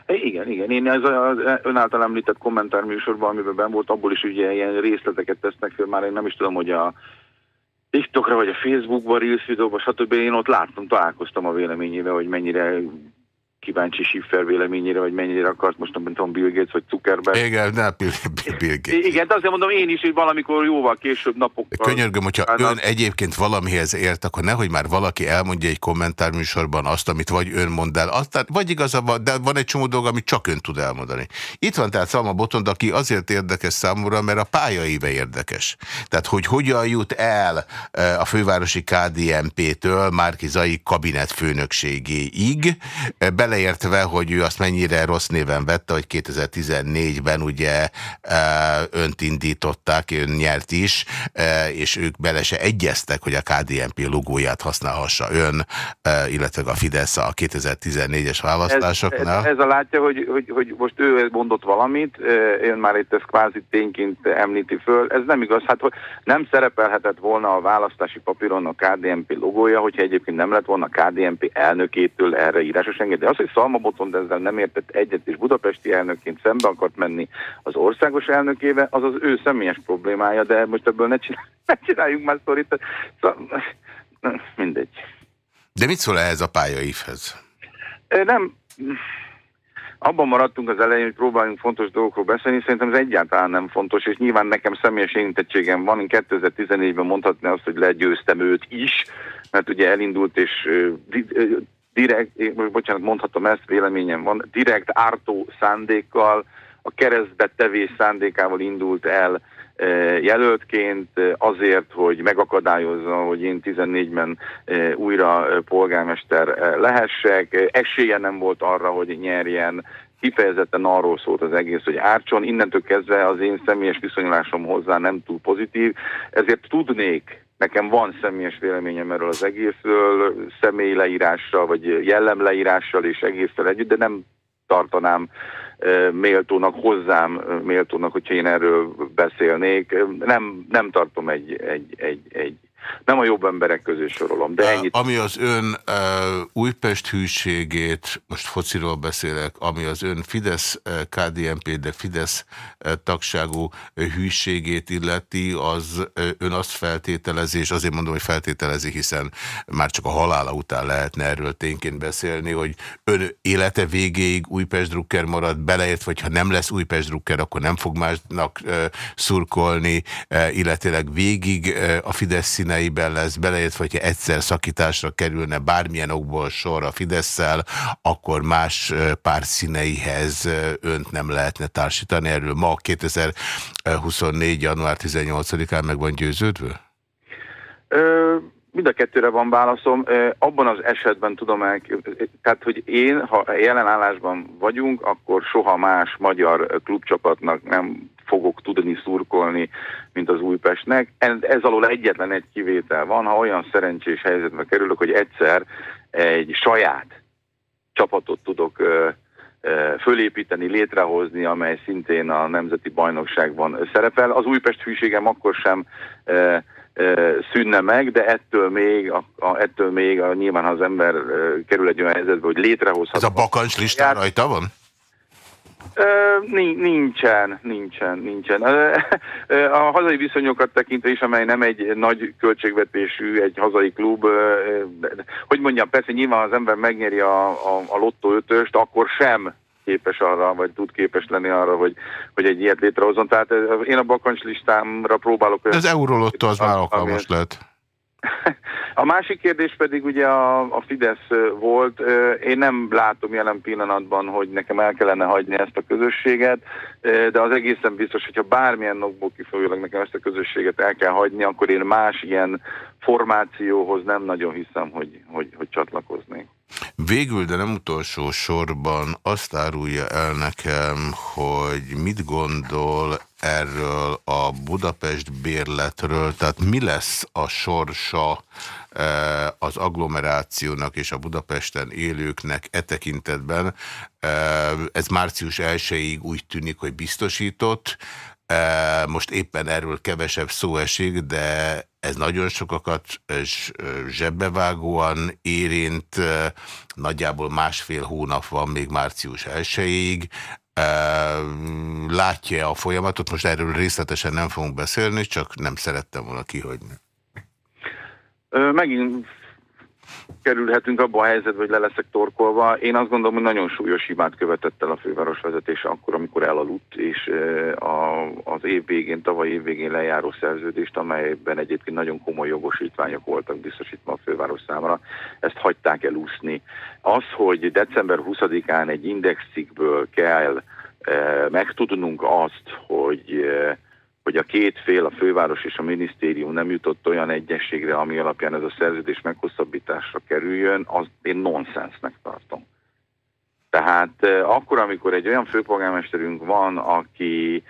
Igen, igen. Én ez az ön által említett kommentárműsorban, amiben ben volt, abból is ugye ilyen részleteket tesznek föl, már én nem is tudom, hogy a TikTokra, vagy a Facebookba, Reels videóba, stb. Én ott láttam, találkoztam a véleményével, hogy mennyire kíváncsi Schiffer véleményére, hogy mennyire akart, most nem tudom, Bill Gates vagy Zuckerberg. Igen, ne Bill, Bill Gates. Igen, de azért mondom én is, hogy valamikor jóval később napokkal. Könyörgöm, hogyha ön egyébként valamihez ért, akkor nehogy már valaki elmondja egy kommentárműsorban azt, amit vagy ön mond el, aztán, vagy igazabban, de van egy csomó dolog, amit csak ön tud elmondani. Itt van tehát Szalma Botond, aki azért érdekes számomra, mert a pályaive érdekes. Tehát, hogy hogyan jut el e, a fővárosi KDNP-től Márki Zai kabinetfőnökségéig, e, bele beleértve, hogy ő azt mennyire rossz néven vette, hogy 2014-ben ugye e, önt indították, ön nyert is, e, és ők bele se egyeztek, hogy a KDNP logóját használhassa ön, e, illetve a Fidesz a 2014-es választásoknál. Ez, ez, ez a látja, hogy, hogy, hogy most ő mondott valamit, én már itt ezt kvázi tényként említi föl, ez nem igaz, hát hogy nem szerepelhetett volna a választási papíron a KDNP logója, hogyha egyébként nem lett volna a KDNP elnökétől erre írásos engedély. Hogy Szalma de ezzel nem értett egyet, és budapesti elnökként szembe akart menni az országos elnökével, az az ő személyes problémája, de most ebből ne, csinál, ne csináljunk már szorít. Szóval, mindegy. De mit szól ehhez a pályaívhez? Nem, abban maradtunk az elején, hogy próbáljunk fontos dolgokról beszélni, szerintem ez egyáltalán nem fontos, és nyilván nekem személyes érintettségem van, én 2014-ben mondhatni azt, hogy legyőztem őt is, mert ugye elindult és direkt, bocsánat, mondhatom ezt, véleményem van, direkt ártó szándékkal, a keresztbe tevés szándékával indult el jelöltként azért, hogy megakadályozza, hogy én 14-ben újra polgármester lehessek. Esélye nem volt arra, hogy nyerjen. Kifejezetten arról szólt az egész, hogy árcson. Innentől kezdve az én személyes viszonyulásom hozzá nem túl pozitív, ezért tudnék Nekem van személyes véleményem erről az egészről, személy leírással, vagy jellem leírással és egésztel együtt, de nem tartanám méltónak, hozzám méltónak, hogyha én erről beszélnék. Nem, nem tartom egy, egy, egy, egy nem a jobb emberek közé sorolom, de ennyit. Ami az ön uh, Újpest hűségét, most fociról beszélek, ami az ön Fidesz, KDNP, de Fidesz tagságú hűségét illeti, az ön azt feltételezi, és azért mondom, hogy feltételezi, hiszen már csak a halála után lehetne erről tényként beszélni, hogy ön élete végéig Újpest drukker marad, beleért, vagy ha nem lesz Újpest drukker, akkor nem fog másnak uh, szurkolni, uh, illetőleg végig uh, a Fidesz színe színeiben lesz, beleértve, hogyha egyszer szakításra kerülne bármilyen okból sor a fidesz akkor más pár színeihez önt nem lehetne társítani. Erről ma 2024. január 18-án meg van győződve? Mind a kettőre van válaszom. Abban az esetben tudom el, tehát hogy én, ha jelen állásban vagyunk, akkor soha más magyar klubcsapatnak nem fogok tudni szurkolni, mint az Újpestnek. Ez alól egyetlen egy kivétel van, ha olyan szerencsés helyzetbe kerülök, hogy egyszer egy saját csapatot tudok fölépíteni, létrehozni, amely szintén a Nemzeti Bajnokságban szerepel. Az Újpest hűségem akkor sem szűnne meg, de ettől még, a, a, ettől még a, nyilván ha az ember kerül egy olyan helyzetbe, hogy létrehozhat. Ez a bakancs listán rajta van? Nincsen, nincsen, nincsen. A hazai viszonyokat tekintve is, amely nem egy nagy költségvetésű, egy hazai klub, hogy mondjam, persze nyilván az ember megnyeri a, a, a lottó ötöst, akkor sem képes arra, vagy tud képes lenni arra, hogy, hogy egy ilyet létrehozzon. Tehát én a bakancs listámra próbálok... Ez eurolotto az már alkalmas lehet. A másik kérdés pedig ugye a, a Fidesz volt. Én nem látom jelen pillanatban, hogy nekem el kellene hagyni ezt a közösséget, de az egészen biztos, hogyha bármilyen okból kifolyólag nekem ezt a közösséget el kell hagyni, akkor én más ilyen formációhoz nem nagyon hiszem, hogy, hogy, hogy csatlakoznék. Végül, de nem utolsó sorban azt árulja el nekem, hogy mit gondol erről a Budapest bérletről, tehát mi lesz a sorsa e, az agglomerációnak és a Budapesten élőknek e tekintetben. E, ez március 1-ig úgy tűnik, hogy biztosított. Most éppen erről kevesebb szó esik, de ez nagyon sokakat zsebbevágóan érint, nagyjából másfél hónap van még március 1-ig. Látja a folyamatot, most erről részletesen nem fogunk beszélni, csak nem szerettem volna kihagyni. Megint kerülhetünk abba a helyzetbe, hogy le leszek torkolva. Én azt gondolom, hogy nagyon súlyos hibát követett el a főváros vezetése akkor, amikor elaludt, és a, az év végén, tavaly év végén lejáró szerződést, amelyben egyébként nagyon komoly jogosítványok voltak biztosítva a főváros számára, ezt hagyták elúszni. Az, hogy december 20-án egy indexcikkből kell megtudnunk azt, hogy hogy a két fél, a főváros és a minisztérium nem jutott olyan egyességre, ami alapján ez a szerződés meghosszabbításra kerüljön, az én nonsensnek tartom. Tehát akkor, amikor egy olyan főpolgármesterünk van, aki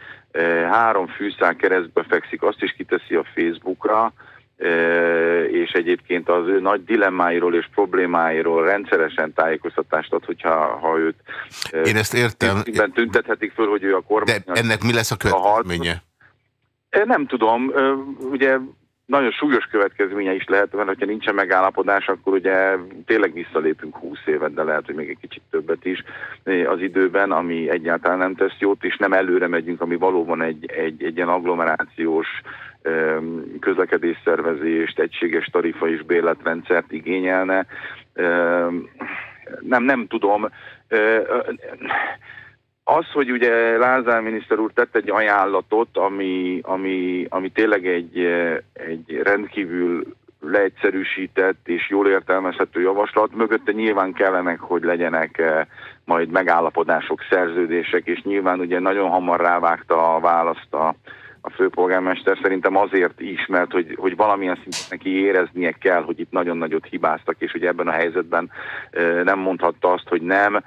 három fűszál keresztbe fekszik, azt is kiteszi a Facebookra, és egyébként az ő nagy dilemmáiról és problémáiról rendszeresen tájékoztatást ad, hogyha ha őt Én ezt értem. tüntethetik föl, hogy ő a kormány. De ennek mi lesz a következménye? Nem tudom, ugye nagyon súlyos következménye is lehet, mert ha nincsen megállapodás, akkor ugye tényleg visszalépünk 20 évet, de lehet, hogy még egy kicsit többet is az időben, ami egyáltalán nem tesz jót, és nem előre megyünk, ami valóban egy, egy, egy ilyen agglomerációs közlekedésszervezést, egységes tarifa és bérletrendszert igényelne. Nem, nem tudom az, hogy ugye Lázár miniszter úr tett egy ajánlatot, ami, ami, ami tényleg egy, egy rendkívül leegyszerűsített és jól értelmezhető javaslat, mögötte nyilván kellenek, hogy legyenek eh, majd megállapodások, szerződések, és nyilván ugye nagyon hamar rávágta a választ a, a főpolgármester szerintem azért is, mert hogy, hogy valamilyen szinten neki éreznie kell, hogy itt nagyon nagyot hibáztak, és hogy ebben a helyzetben nem mondhatta azt, hogy nem,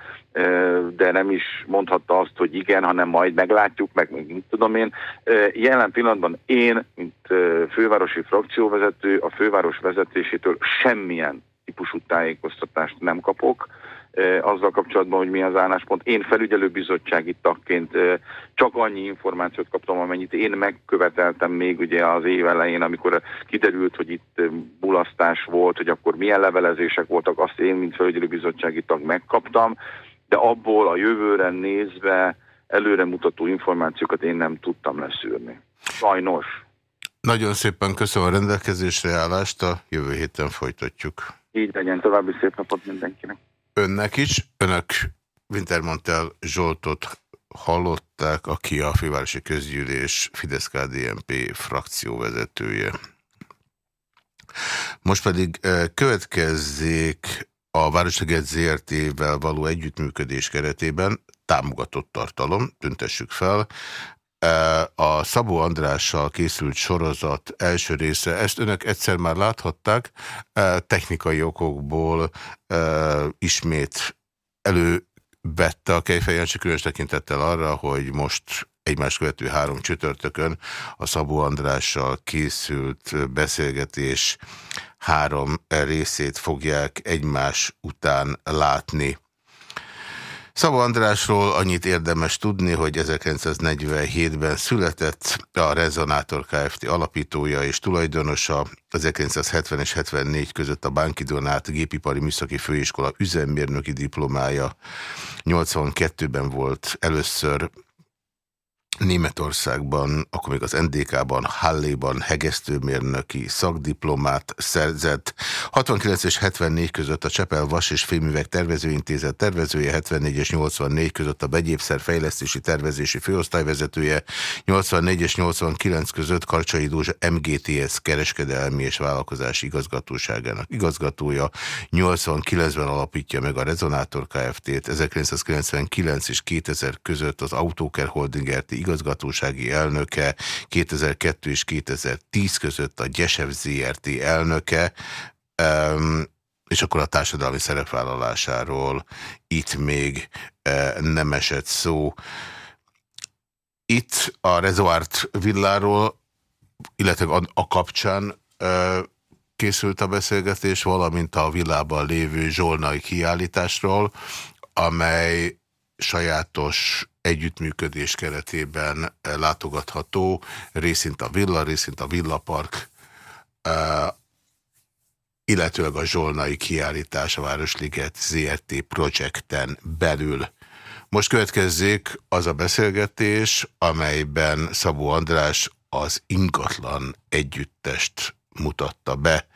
de nem is mondhatta azt, hogy igen, hanem majd meglátjuk, meg mit tudom én. Jelen pillanatban én, mint fővárosi frakcióvezető, a főváros vezetésétől semmilyen típusú tájékoztatást nem kapok, azzal kapcsolatban, hogy mi az álláspont. Én felügyelőbizottsági tagként csak annyi információt kaptam, amennyit én megköveteltem még ugye az év elején, amikor kiderült, hogy itt bulasztás volt, hogy akkor milyen levelezések voltak, azt én, mint felügyelőbizottsági tag megkaptam, de abból a jövőre nézve előremutató információkat én nem tudtam leszűrni. Sajnos. Nagyon szépen köszönöm a rendelkezésre állást, a jövő héten folytatjuk. Így legyen, további szép napot mindenkinek önnek is. Önök Wintermantel Zsoltot hallották, aki a fővárosi közgyűlés Fidesz-KDNP frakcióvezetője. Most pedig következzék a Városleget ZRT-vel való együttműködés keretében támogatott tartalom, tüntessük fel, a Szabó Andrással készült sorozat első része, ezt önök egyszer már láthatták, technikai okokból ismét elővette a Kejfejancsi különös tekintettel arra, hogy most egymás követő három csütörtökön a Szabó Andrással készült beszélgetés három részét fogják egymás után látni. Szabó Andrásról annyit érdemes tudni, hogy 1947-ben született a Rezonátor Kft. alapítója és tulajdonosa, 1970 és 74 között a Bánki Donát Gépipari Műszaki Főiskola üzemmérnöki diplomája, 82-ben volt először Németországban, akkor még az NDK-ban, Halléban hegesztőmérnöki szakdiplomát szerzett. 69 és 74 között a Csepel Vas és Féművek Tervezőintézet tervezője, 74 és 84 között a Begyépszer Fejlesztési Tervezési Főosztályvezetője, 84 és 89 között Karcsai Dózsa MGTS Kereskedelmi és Vállalkozási Igazgatóságának igazgatója, 89-ben alapítja meg a Rezonátor Kft-t, 1999 és 2000 között az Autóker Holding RT igazgatósági elnöke, 2002 és 2010 között a Gyesev ZRT elnöke, és akkor a társadalmi szerepvállalásáról itt még e, nem esett szó. Itt a Rezoárt villáról, illetve a, kapcsán e, készült a beszélgetés, valamint a villában lévő zsolnai kiállításról, amely sajátos együttműködés keretében eh, látogatható, részint a villa, részint a villapark, eh, illetőleg a Zsolnai kiállítás a Városliget ZRT projekten belül. Most következzék az a beszélgetés, amelyben Szabó András az ingatlan együttest mutatta be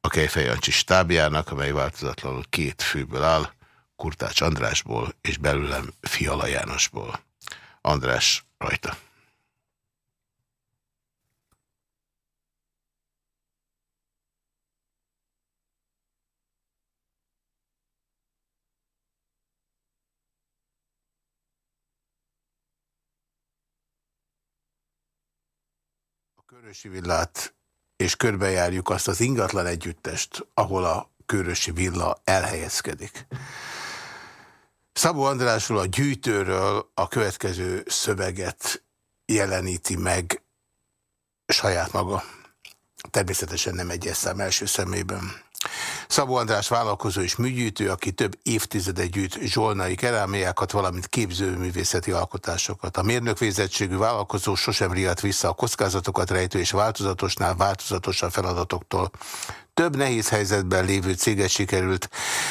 a Kejfejancsi stábjának, amely változatlanul két főből áll, Kurtács Andrásból, és belőlem Fiala Jánosból. András, rajta. Körösi villát, és körbejárjuk azt az ingatlan együttest, ahol a Körösi villa elhelyezkedik. Szabó Andrásról a gyűjtőről a következő szöveget jeleníti meg saját maga. Természetesen nem egyes szám első szemében. Szabó András vállalkozó és műgyűjtő, aki több évtizede gyűjt zsolnai kerámiákat, valamint képzőművészeti alkotásokat. A mérnök végzettségű vállalkozó sosem riadt vissza a kockázatokat rejtő és változatosnál változatosabb feladatoktól. Több nehéz helyzetben lévő céget sikerült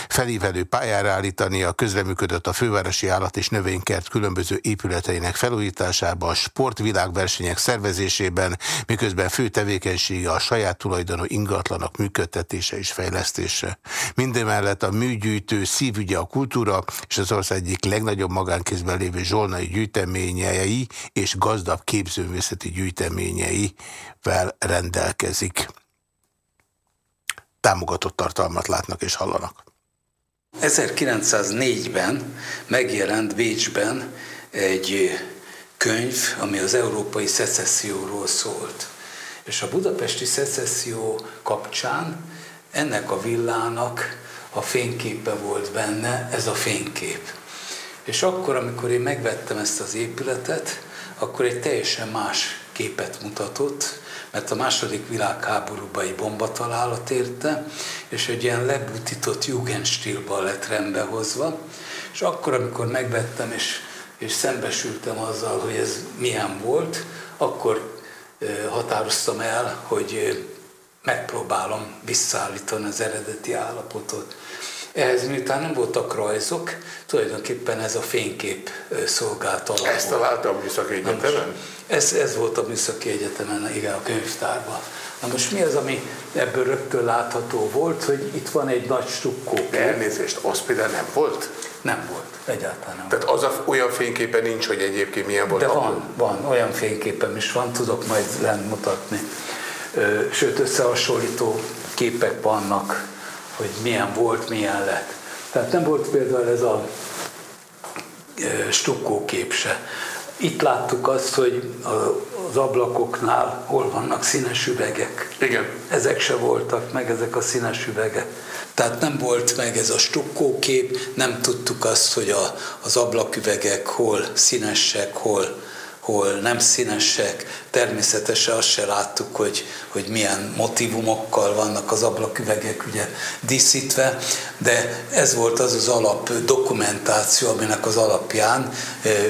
felívelő pályára állítani, a közreműködött a fővárosi állat és növénykert különböző épületeinek felújításában, a sportvilágversenyek szervezésében, miközben fő tevékenysége a saját tulajdonú ingatlanok működtetése és fejlesztése. Mindemellett a műgyűjtő szívügye a kultúra és az ország egyik legnagyobb magánkézben lévő zsolnai gyűjteményei és gazdag képzőművészeti gyűjteményeivel rendelkezik támogatott tartalmat látnak és hallanak. 1904-ben megjelent Bécsben egy könyv, ami az európai szecesszióról szólt. És a budapesti szecesszió kapcsán ennek a villának a fényképe volt benne, ez a fénykép. És akkor, amikor én megvettem ezt az épületet, akkor egy teljesen más képet mutatott, mert a második világháborúban egy bombatalálat érte, és egy ilyen lebutított jugendstílban lett rendbehozva, és akkor, amikor megvettem, és, és szembesültem azzal, hogy ez milyen volt, akkor határoztam el, hogy megpróbálom visszaállítani az eredeti állapotot. Ehhez miután nem voltak rajzok, tulajdonképpen ez a fénykép szolgált alapul. Ezt találtam Műszaki Egyetemen? Ez, ez volt a Műszaki Egyetemen, igen, a könyvtárban. Na most mi az, ami ebből rögtön látható volt, hogy itt van egy nagy stukkó. Elnézést, az például nem volt? Nem volt, egyáltalán nem Tehát az a, olyan fényképe nincs, hogy egyébként milyen volt? De van, van, olyan fényképem is van, tudok majd lent mutatni. Sőt, összehasonlító képek vannak hogy milyen volt, milyen lett. Tehát nem volt például ez a stukkó kép se. Itt láttuk azt, hogy az ablakoknál hol vannak színes üvegek. Igen. Ezek se voltak meg, ezek a színes üvegek. Tehát nem volt meg ez a stukkó kép, nem tudtuk azt, hogy a, az ablaküvegek hol színesek, hol, hol nem színesek. Természetesen azt se láttuk, hogy, hogy milyen motivumokkal vannak az ablaküvegek ugye díszítve, de ez volt az az alap dokumentáció, aminek az alapján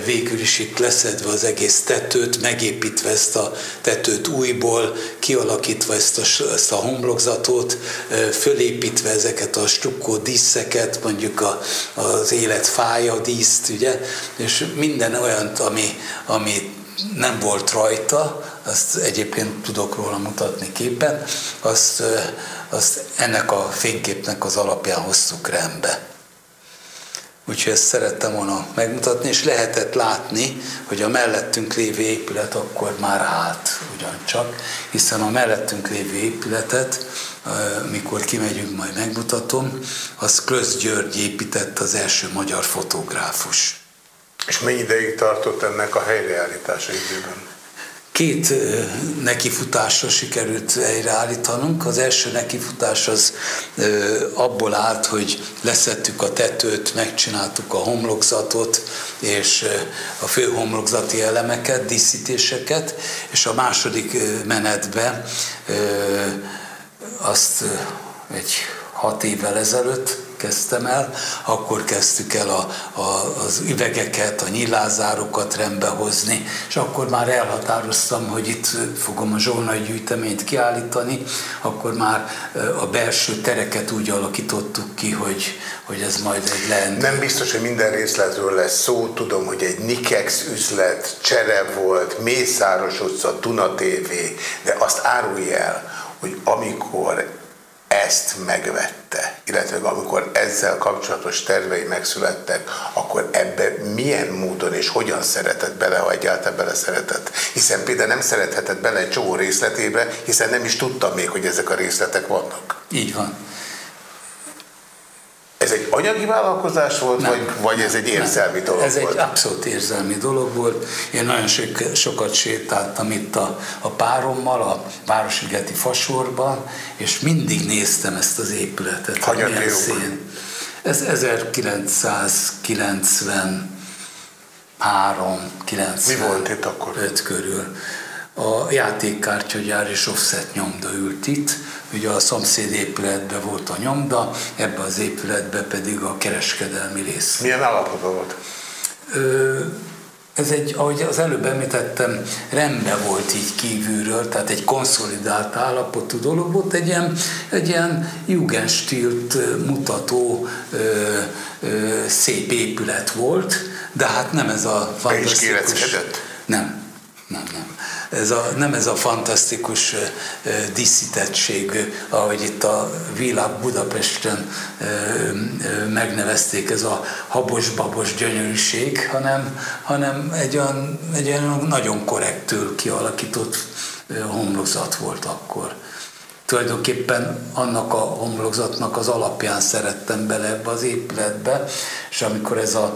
végül is itt leszedve az egész tetőt, megépítve ezt a tetőt újból, kialakítva ezt a, ezt a homlokzatot, fölépítve ezeket a stukkó díszeket, mondjuk a, az élet fája díszt, ugye, és minden olyant, ami, ami nem volt rajta, azt egyébként tudok róla mutatni képen, azt, azt ennek a fényképnek az alapján hoztuk rendbe. Úgyhogy ezt szerettem volna megmutatni, és lehetett látni, hogy a mellettünk lévő épület akkor már állt ugyancsak, hiszen a mellettünk lévő épületet, mikor kimegyünk, majd megmutatom, az Klösz György épített az első magyar fotográfus. És mennyi ideig tartott ennek a helyreállítása időben? Két nekifutásra sikerült helyreállítanunk. Az első nekifutás az abból állt, hogy leszettük a tetőt, megcsináltuk a homlokzatot és a fő homlokzati elemeket, díszítéseket, és a második menetbe azt egy hat évvel ezelőtt kezdtem el, akkor kezdtük el a, a, az üvegeket, a nyilázárokat rendbehozni, és akkor már elhatároztam, hogy itt fogom a zsolnai gyűjteményt kiállítani, akkor már a belső tereket úgy alakítottuk ki, hogy, hogy ez majd egy leendő. Nem biztos, hogy minden részletről lesz szó, tudom, hogy egy Nikex üzlet, csere volt, Mészáros utca, Duna TV, de azt árulj el, hogy amikor ezt megvette, illetve amikor ezzel kapcsolatos tervei megszülettek, akkor ebbe milyen módon és hogyan szeretett bele, ha egyáltalán bele szeretett. Hiszen például nem szerethetett bele egy csomó részletébe, hiszen nem is tudta még, hogy ezek a részletek vannak. Így van. Ez egy anyagi vállalkozás volt, vagy, vagy ez egy érzelmi nem. dolog Ez volt? egy abszolút érzelmi dolog volt. Én nagyon sokat sétáltam itt a, a párommal, a Városligeti Fasorban, és mindig néztem ezt az épületet. Hanyat szén. Ez 1993 Mi volt itt akkor? 5 körül. A játékkártyagyár és offset nyomda ült itt, ugye a szomszéd épületben volt a nyomda, ebbe az épületbe pedig a kereskedelmi rész. Milyen állapotban volt? Ö, ez egy, ahogy az előbb említettem, rendben volt így kívülről, tehát egy konszolidált állapotú dolog volt, egy ilyen, egy ilyen Jugendstilt mutató ö, ö, szép épület volt, de hát nem ez a fantasztikus... Nem, nem, nem ez a, nem ez a fantasztikus díszítettség, ahogy itt a Világ Budapesten megnevezték, ez a habos-babos gyönyörűség, hanem, hanem egy olyan, egy olyan nagyon korrektül kialakított homlokzat volt akkor tulajdonképpen annak a homlokzatnak az alapján szerettem bele ebbe az épületbe, és amikor ez a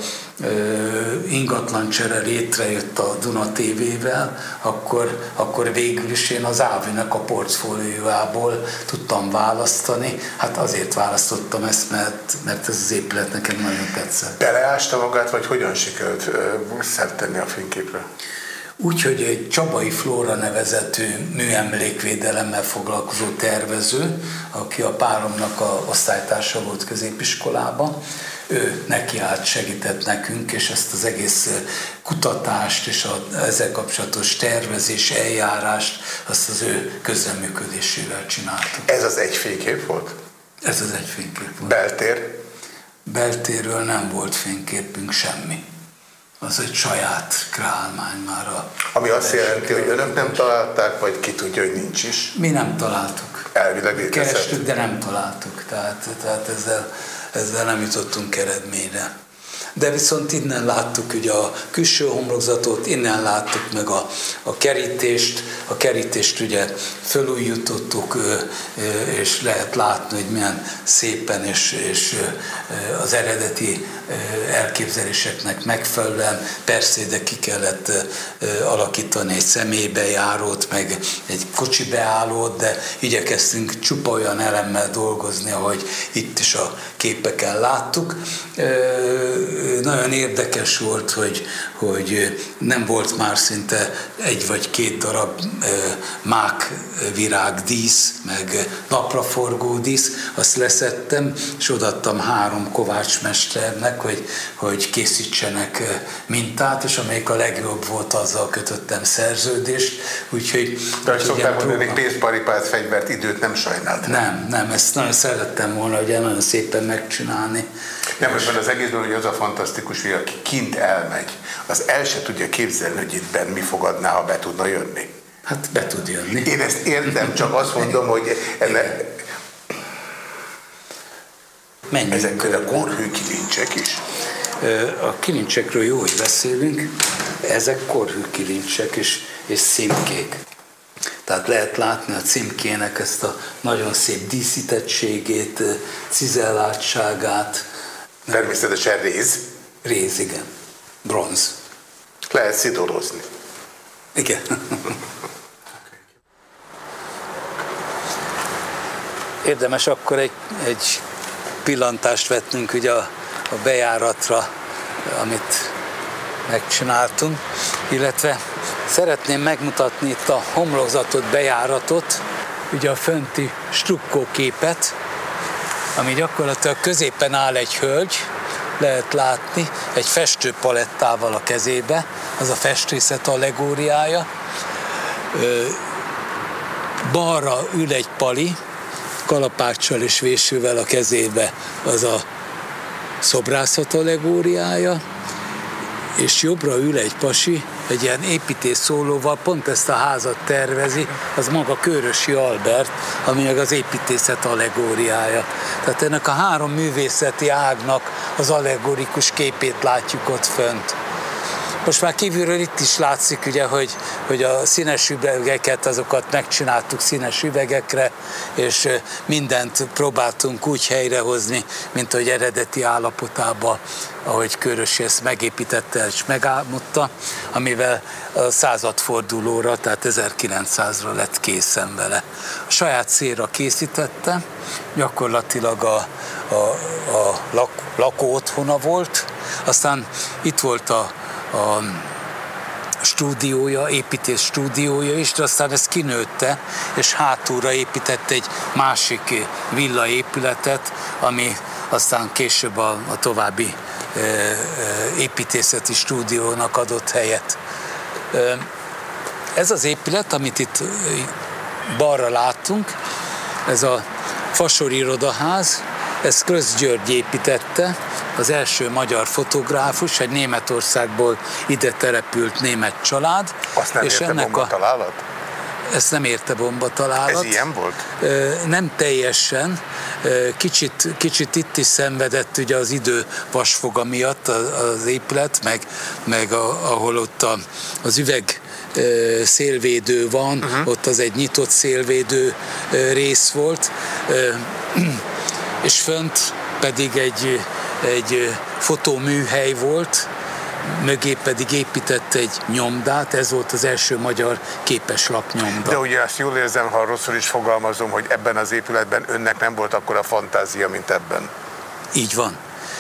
ingatlan csere létrejött a Duna TV-vel, akkor, akkor végül is én az Ávinek a portfóliójából tudtam választani. Hát azért választottam ezt, mert, mert ez az épület nekem nagyon tetszett. Beleásta magát, vagy hogyan sikerült szert tenni a fényképre? Úgyhogy egy Csabai Flóra nevezetű műemlékvédelemmel foglalkozó tervező, aki a páromnak a osztálytársa volt középiskolában, ő neki át segített nekünk, és ezt az egész kutatást és a, ezzel kapcsolatos tervezés, eljárást, azt az ő közreműködésével csináltuk. Ez az egy fénykép volt? Ez az egy fénykép volt. Beltér? Beltérről nem volt fényképünk semmi az egy saját králmány már a... Ami azt jelenti, hogy önök nem találták, vagy ki tudja, hogy nincs is? Mi nem találtuk. Elvileg létezett. Kerestük, de nem találtuk. Tehát, tehát ezzel, ezzel nem jutottunk eredményre de viszont innen láttuk ugye a külső homlokzatot, innen láttuk meg a, a kerítést, a kerítést ugye fölújítottuk, és lehet látni, hogy milyen szépen és, és az eredeti elképzeléseknek megfelelően persze de ki kellett alakítani egy személybejárót, meg egy kocsi beállót, de igyekeztünk csupa olyan elemmel dolgozni, ahogy itt is a képeken láttuk nagyon érdekes volt, hogy, hogy nem volt már szinte egy vagy két darab mák virág dísz, meg napraforgó dísz, azt leszettem, és odaadtam három kovácsmesternek, hogy, hogy készítsenek mintát, és amelyik a legjobb volt, azzal kötöttem szerződést, úgyhogy... De hogy szokták mondani, pénzparipát, fegyvert, időt nem sajnált? Nem, nem, ezt nagyon szerettem volna, hogy nagyon szépen megcsinálni. Nem, most van az egészben, hogy az a fantasztikus, hogy aki kint elmegy, az el se tudja képzelni, hogy itt benn mi fogadná, ha be tudna jönni. Hát be tud jönni. Én ezt értem, csak azt mondom, hogy ennek... Menjünk Ezek a korhű kilincsek is? A kilincsekről jó, hogy beszélünk. Ezek korhű kilincsek és, és szimkék. Tehát lehet látni a címkének ezt a nagyon szép díszítettségét, cizellátságát. Természetesen réz. Réz, igen. Bronz. Lehet szidorozni. Igen. Érdemes akkor egy, egy pillantást vetnünk ugye a, a bejáratra, amit megcsináltunk, illetve szeretném megmutatni itt a homlokzatot, bejáratot, ugye a fönti strukkóképet, ami gyakorlatilag középen áll egy hölgy, lehet látni, egy festőpalettával a kezébe, az a festészet allegóriája. Balra ül egy pali, kalapáccsal és vésővel a kezébe, az a szobrászat allegóriája, és jobbra ül egy pasi, egy ilyen építész szólóval, pont ezt a házat tervezi, az maga Körösi Albert, ami meg az építészet allegóriája. Tehát ennek a három művészeti ágnak az allegorikus képét látjuk ott fönt. Most már kívülről itt is látszik, ugye, hogy, hogy a színes üvegeket, azokat megcsináltuk színes üvegekre, és mindent próbáltunk úgy helyrehozni, mint hogy eredeti állapotába, ahogy Körösi ezt megépítette és megálmodta, amivel a századfordulóra, tehát 1900-ra lett készen vele. A saját célra készítette, gyakorlatilag a, a, a lak, lakó otthona volt, aztán itt volt a a stúdiója, építés stúdiója is, de aztán ez kinőtte, és hátulra épített egy másik villaépületet, ami aztán később a, a további e, e, építészeti stúdiónak adott helyet. E, ez az épület, amit itt balra láttunk, ez a Fasori Irodaház, ezt Krösz György építette, az első magyar fotográfus, egy Németországból ide települt német család. Azt nem és ennek a találat? Ezt nem érte bomba találat. Ez ilyen volt? Nem teljesen. Kicsit, kicsit itt is szenvedett ugye az idő vasfoga miatt az épület, meg, meg a, ahol ott a, az üveg szélvédő van, uh-huh. ott az egy nyitott szélvédő rész volt, és fönt pedig egy, egy fotóműhely volt, mögé pedig épített egy nyomdát, ez volt az első magyar képeslap nyomda. De ugye azt jól érzem, ha rosszul is fogalmazom, hogy ebben az épületben önnek nem volt akkor a fantázia, mint ebben. Így van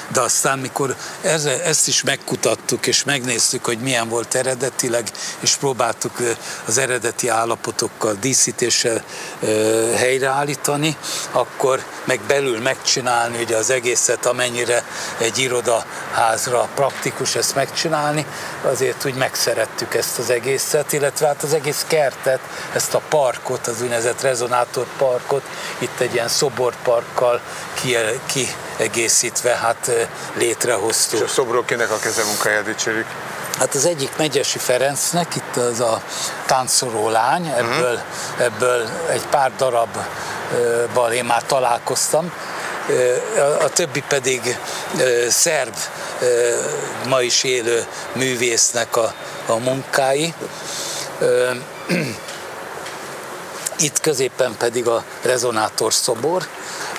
de aztán mikor ezzel, ezt is megkutattuk, és megnéztük, hogy milyen volt eredetileg, és próbáltuk az eredeti állapotokkal, díszítéssel helyreállítani, akkor meg belül megcsinálni ugye az egészet, amennyire egy irodaházra praktikus ezt megcsinálni, azért úgy megszerettük ezt az egészet, illetve hát az egész kertet, ezt a parkot, az úgynevezett rezonátor parkot, itt egy ilyen szoborparkkal kiegészítve, hát létrehoztuk. És a szobrok kinek a kezemunkáját dicsérik? Hát az egyik Megyesi Ferencnek, itt az a táncoló lány, ebből, uh-huh. ebből egy pár darabban én már találkoztam, a többi pedig szerb, ma is élő művésznek a, a munkái. Itt középen pedig a rezonátor szobor.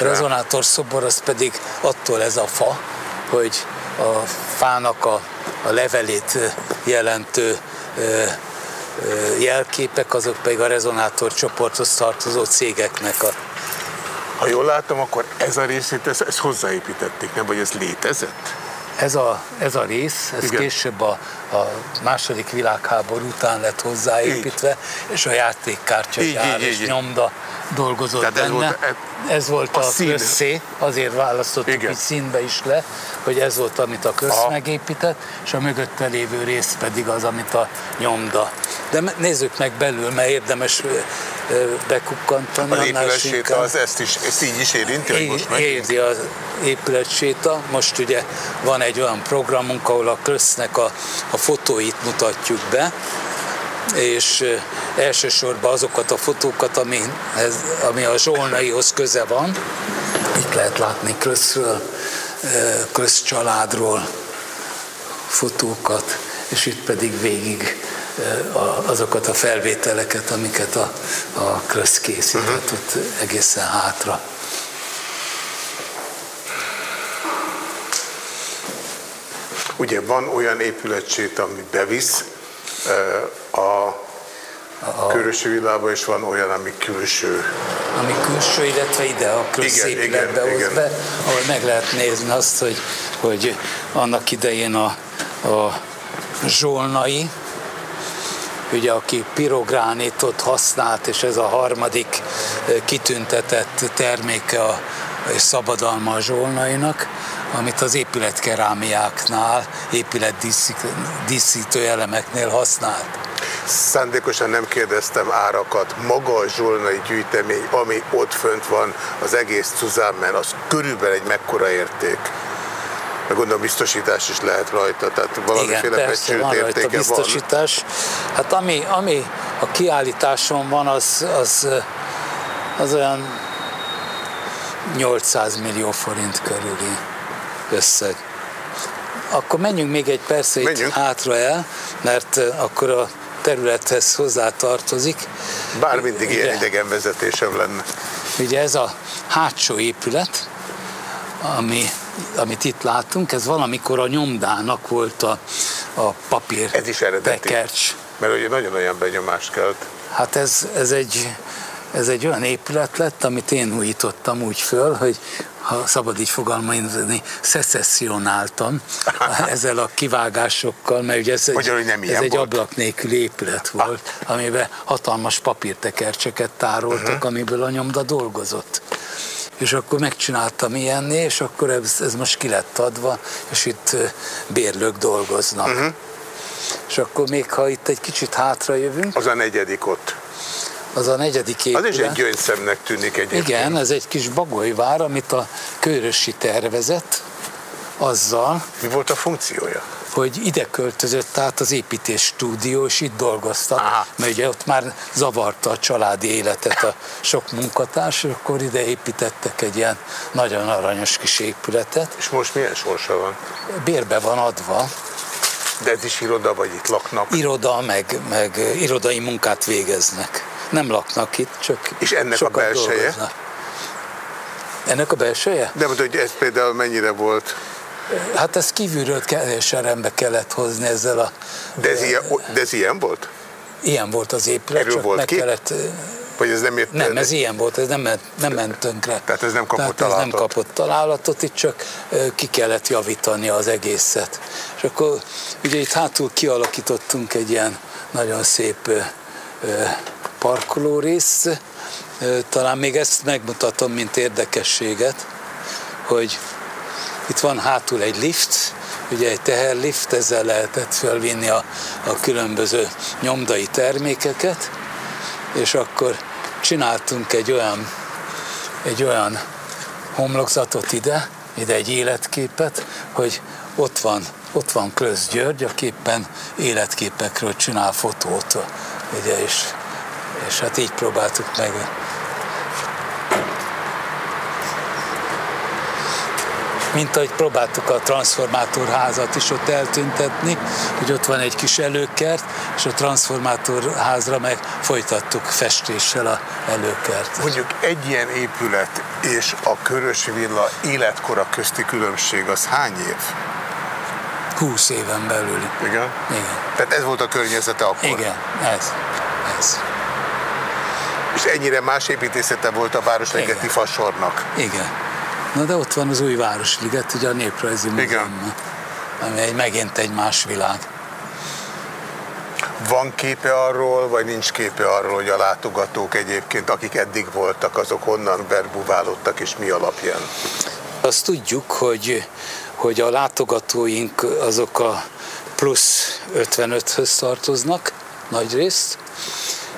A rezonátor szobor az pedig attól ez a fa, hogy a fának a, a levelét jelentő jelképek, azok pedig a rezonátor csoporthoz tartozó cégeknek a ha jól látom, akkor ez a részét, ezt, ezt hozzáépítették, nem? Vagy ez létezett? Ez a, ez a rész, ez Igen. később a, a második világháború után lett hozzáépítve, így. és a játékkártya és nyomda dolgozott Tehát benne. Ez volt, ez, ez volt a, a közszé, azért választottuk Igen. így színbe is le, hogy ez volt, amit a köz Aha. megépített, és a mögötte lévő rész pedig az, amit a nyomda. De nézzük meg belül, mert érdemes bekukkantani. Az épületséta az ezt, is, ezt így is érinti, hogy most Érzi az épületséta. Most ugye van egy olyan programunk, ahol a Krösznek a, a fotóit mutatjuk be, és elsősorban azokat a fotókat, ami, ez, ami a Zsolnaihoz köze van. Itt lehet látni Kröszről, Krösz családról fotókat, és itt pedig végig azokat a felvételeket, amiket a, a Krösz készített uh-huh. ott egészen hátra. Ugye van olyan épületsét, ami bevisz a a körösi világban, és van olyan, ami külső. Ami külső, illetve ide a középületbe hoz be, ahol meg lehet nézni azt, hogy, hogy annak idején a, a zsolnai, ugye aki pirogránitot használt, és ez a harmadik kitüntetett terméke a, és szabadalma a zsolnainak, amit az épületkerámiáknál, épületdíszítő elemeknél használt. Szándékosan nem kérdeztem árakat. Maga a zsolnai gyűjtemény, ami ott fönt van, az egész Cuzámmen, az körülbelül egy mekkora érték? Meg gondolom biztosítás is lehet rajta, tehát valamiféle Igen, persze, van rajta biztosítás. Van. Hát ami, ami a kiállításon van, az, az, az olyan 800 millió forint körüli összeg. Akkor menjünk még egy persze menjünk. itt hátra el, mert akkor a területhez hozzá tartozik. Bár mindig ugye, ilyen idegen vezetésem lenne. Ugye ez a hátsó épület, ami, amit itt látunk, ez valamikor a nyomdának volt a, a papír Ez is eredeti. Bekercs. Mert ugye nagyon olyan benyomást kelt. Hát ez, ez, egy, ez egy olyan épület lett, amit én újítottam úgy föl, hogy ha szabad így fogalmazni, szecessionáltam ezzel a kivágásokkal, mert ugye ez egy, Magyarul, nem ez egy volt. ablak nélkül épület volt, ah. amiben hatalmas papírtekercseket tároltak, uh-huh. amiből a nyomda dolgozott és akkor megcsináltam ilyenné, és akkor ez, ez most ki lett adva, és itt bérlők dolgoznak. Uh-huh. És akkor még ha itt egy kicsit hátra jövünk. Az a negyedik ott. Az a negyedik épület. Az is egy gyöngyszemnek tűnik egyébként. Igen, ez egy kis bagolyvár, amit a Körösi tervezett, azzal. Mi volt a funkciója? Hogy ide költözött át az építés stúdió, és itt dolgoztak, Aha. mert ugye ott már zavarta a családi életet a sok munkatárs, és akkor ide építettek egy ilyen nagyon aranyos kis épületet. És most milyen sorsa van? Bérbe van adva. De ez is iroda, vagy itt laknak? Iroda, meg, meg irodai munkát végeznek. Nem laknak itt, csak És ennek a belseje? Dolgoznak. Ennek a belseje? De mondod, hogy ez például mennyire volt Hát ezt kívülről teljesen rendbe kellett hozni ezzel a... De ez, ilyen, de ez ilyen volt? Ilyen volt az épület, Erről csak volt meg ki? kellett... Vagy ez nem ért Nem, ez ilyen volt, ez nem ment, nem ment tönkre. Tehát ez nem kapott Tehát ez találatot? nem kapott találatot, itt csak ki kellett javítani az egészet. És akkor ugye itt hátul kialakítottunk egy ilyen nagyon szép parkolórész, talán még ezt megmutatom, mint érdekességet, hogy itt van hátul egy lift, ugye egy teherlift, ezzel lehetett felvinni a, a különböző nyomdai termékeket, és akkor csináltunk egy olyan, egy olyan homlokzatot ide, ide egy életképet, hogy ott van, ott van Klösz György, aki éppen életképekről csinál fotót, ugye, és, és hát így próbáltuk meg mint ahogy próbáltuk a transformátorházat is ott eltüntetni, hogy ott van egy kis előkert, és a transformátorházra meg folytattuk festéssel a előkert. Mondjuk egy ilyen épület és a Körös Villa életkora közti különbség az hány év? 20 éven belül. Igen? Igen. Tehát ez volt a környezete akkor? Igen, ez. ez. És ennyire más építészete volt a Városligeti Fasornak? Igen. Na de ott van az új Városliget, ugye a Néprajzi Múzeum, ami egy, megint egy más világ. Van képe arról, vagy nincs képe arról, hogy a látogatók egyébként, akik eddig voltak, azok honnan verbuválódtak és mi alapján? Azt tudjuk, hogy, hogy a látogatóink azok a plusz 55-höz tartoznak, nagy részt,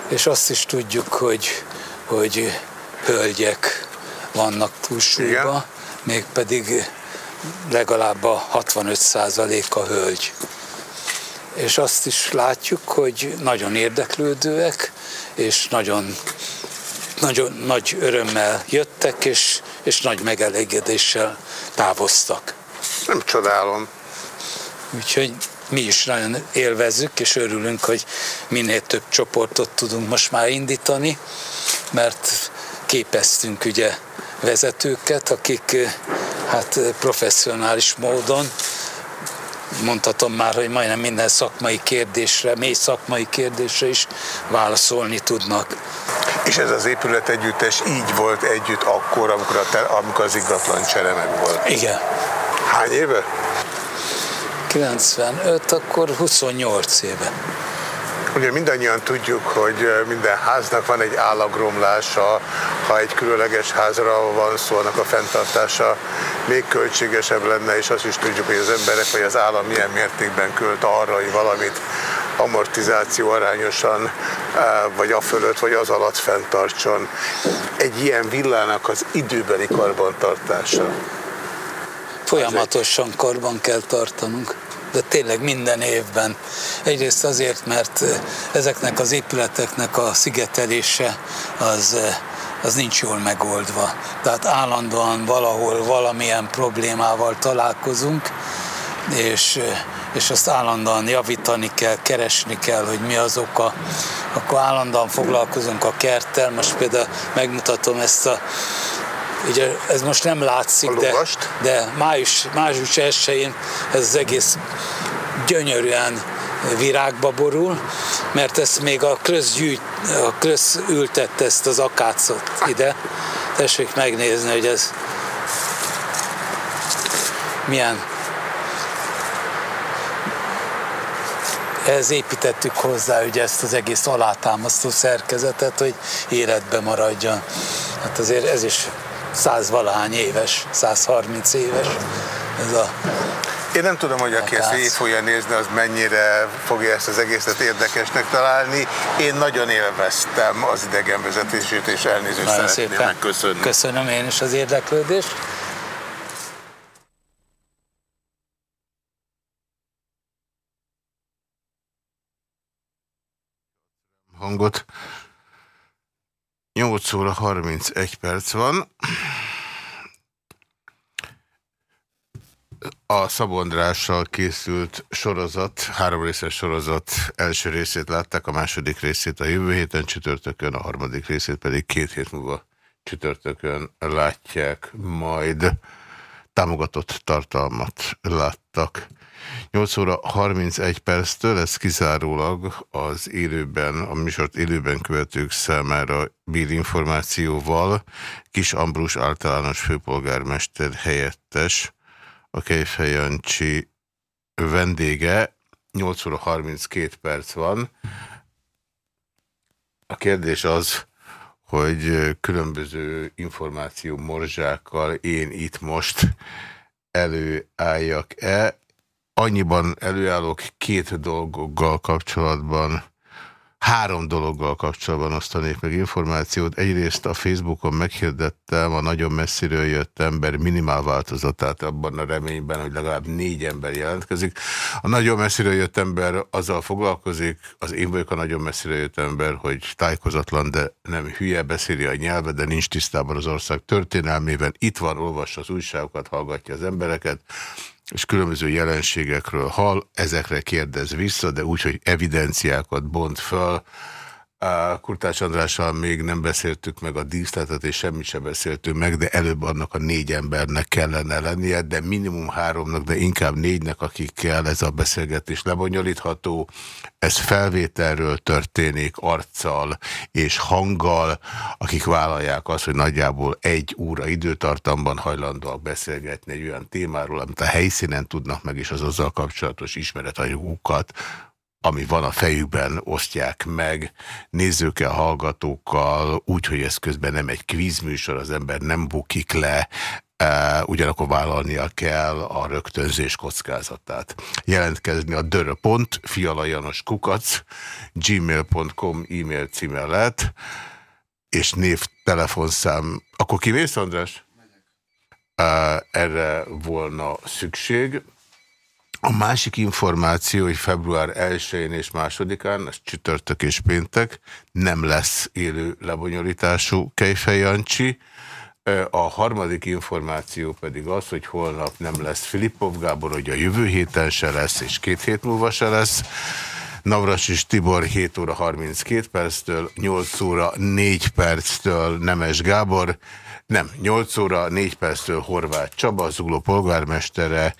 és azt is tudjuk, hogy, hogy hölgyek vannak túlsúlyba, mégpedig legalább a 65% a hölgy. És azt is látjuk, hogy nagyon érdeklődőek, és nagyon, nagyon nagy örömmel jöttek, és, és nagy megelégedéssel távoztak. Nem csodálom. Úgyhogy mi is nagyon élvezzük, és örülünk, hogy minél több csoportot tudunk most már indítani, mert képeztünk ugye vezetőket, akik hát professzionális módon mondhatom már, hogy majdnem minden szakmai kérdésre, mély szakmai kérdésre is válaszolni tudnak. És ez az épület együttes így volt együtt akkor, amikor, a amikor az ingatlan csere meg volt? Igen. Hány éve? 95, akkor 28 éve. Ugye mindannyian tudjuk, hogy minden háznak van egy állagromlása, ha egy különleges házra van szó, annak a fenntartása még költségesebb lenne, és azt is tudjuk, hogy az emberek vagy az állam milyen mértékben költ arra, hogy valamit amortizáció arányosan, vagy a fölött, vagy az alatt fenntartson. Egy ilyen villának az időbeli karbantartása. Folyamatosan karban kell tartanunk de tényleg minden évben. Egyrészt azért, mert ezeknek az épületeknek a szigetelése az, az nincs jól megoldva. Tehát állandóan valahol valamilyen problémával találkozunk, és, és azt állandóan javítani kell, keresni kell, hogy mi az oka. Akkor állandóan foglalkozunk a kerttel, most például megmutatom ezt a Ugye ez most nem látszik, de, de május, május 1-én ez az egész gyönyörűen virágba borul, mert ezt még a gyűjt, a Klösz ültette ezt az akácot ide. Tessék megnézni, hogy ez milyen ehhez építettük hozzá ugye ezt az egész alátámasztó szerkezetet, hogy életbe maradjon. Hát azért ez is százvalahány éves, 130 éves ez a én nem tudom, hogy aki ezt fogja nézni, az mennyire fogja ezt az egészet érdekesnek találni. Én nagyon élveztem az idegenvezetését, és elnézést Nagyon szeretném szépen. megköszönni. Köszönöm én is az érdeklődést. hangot. 8 óra 31 perc van. A Szabondrással készült sorozat, három részes sorozat első részét látták, a második részét a jövő héten csütörtökön, a harmadik részét pedig két hét múlva csütörtökön látják, majd. Támogatott tartalmat láttak. 8 óra 31 perctől, ez kizárólag az élőben, a műsort élőben követők számára bír információval, Kis Ambrus általános főpolgármester helyettes, a Kejfej Jancsi vendége, 8 óra 32 perc van. A kérdés az, hogy különböző információ morzsákkal én itt most előálljak-e. Annyiban előállok két dolgokkal kapcsolatban, Három dologgal kapcsolatban osztanék meg információt. Egyrészt a Facebookon meghirdettem a nagyon messziről jött ember minimál változatát abban a reményben, hogy legalább négy ember jelentkezik. A nagyon messziről jött ember azzal foglalkozik, az én vagyok a nagyon messziről jött ember, hogy tájékozatlan, de nem hülye, beszéli a nyelvet, de nincs tisztában az ország történelmében. Itt van, olvassa az újságokat, hallgatja az embereket és különböző jelenségekről hall, ezekre kérdez vissza, de úgy, hogy evidenciákat bont föl, Kurtás Andrással még nem beszéltük meg a díszletet, és semmit sem beszéltünk meg, de előbb annak a négy embernek kellene lennie, de minimum háromnak, de inkább négynek, akikkel ez a beszélgetés lebonyolítható. Ez felvételről történik arccal és hanggal, akik vállalják azt, hogy nagyjából egy óra időtartamban hajlandóak beszélgetni egy olyan témáról, amit a helyszínen tudnak meg, és az azzal kapcsolatos ismeretanyagokat ami van a fejükben, osztják meg nézőkkel, hallgatókkal, úgyhogy ez közben nem egy kvízműsor, az ember nem bukik le, Uh, ugyanakkor vállalnia kell a rögtönzés kockázatát. Jelentkezni a dörö.pont, fialajanos kukac, gmail.com e-mail címe lett, és név, telefonszám. Akkor kimész, András? Uh, erre volna szükség. A másik információ, hogy február 1-én és 2-án, ez csütörtök és péntek, nem lesz élő lebonyolítású Kejfej. A harmadik információ pedig az, hogy holnap nem lesz Filippov Gábor, hogy a jövő héten se lesz, és két hét múlva se lesz. Navras és Tibor 7 óra 32 perctől, 8 óra 4 perctől Nemes Gábor, nem, 8 óra 4 perctől Horváth Csaba, Zugló polgármestere,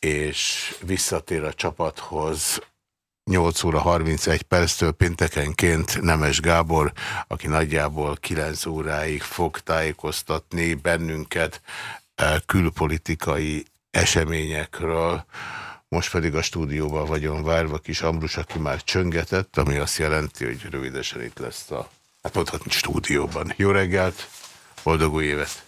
és visszatér a csapathoz 8 óra 31 perctől péntekenként Nemes Gábor, aki nagyjából 9 óráig fog tájékoztatni bennünket e, külpolitikai eseményekről. Most pedig a stúdióban vagyon várva kis Ambrus, aki már csöngetett, ami azt jelenti, hogy rövidesen itt lesz a, hát mondhatni stúdióban. Jó reggelt, boldog új évet!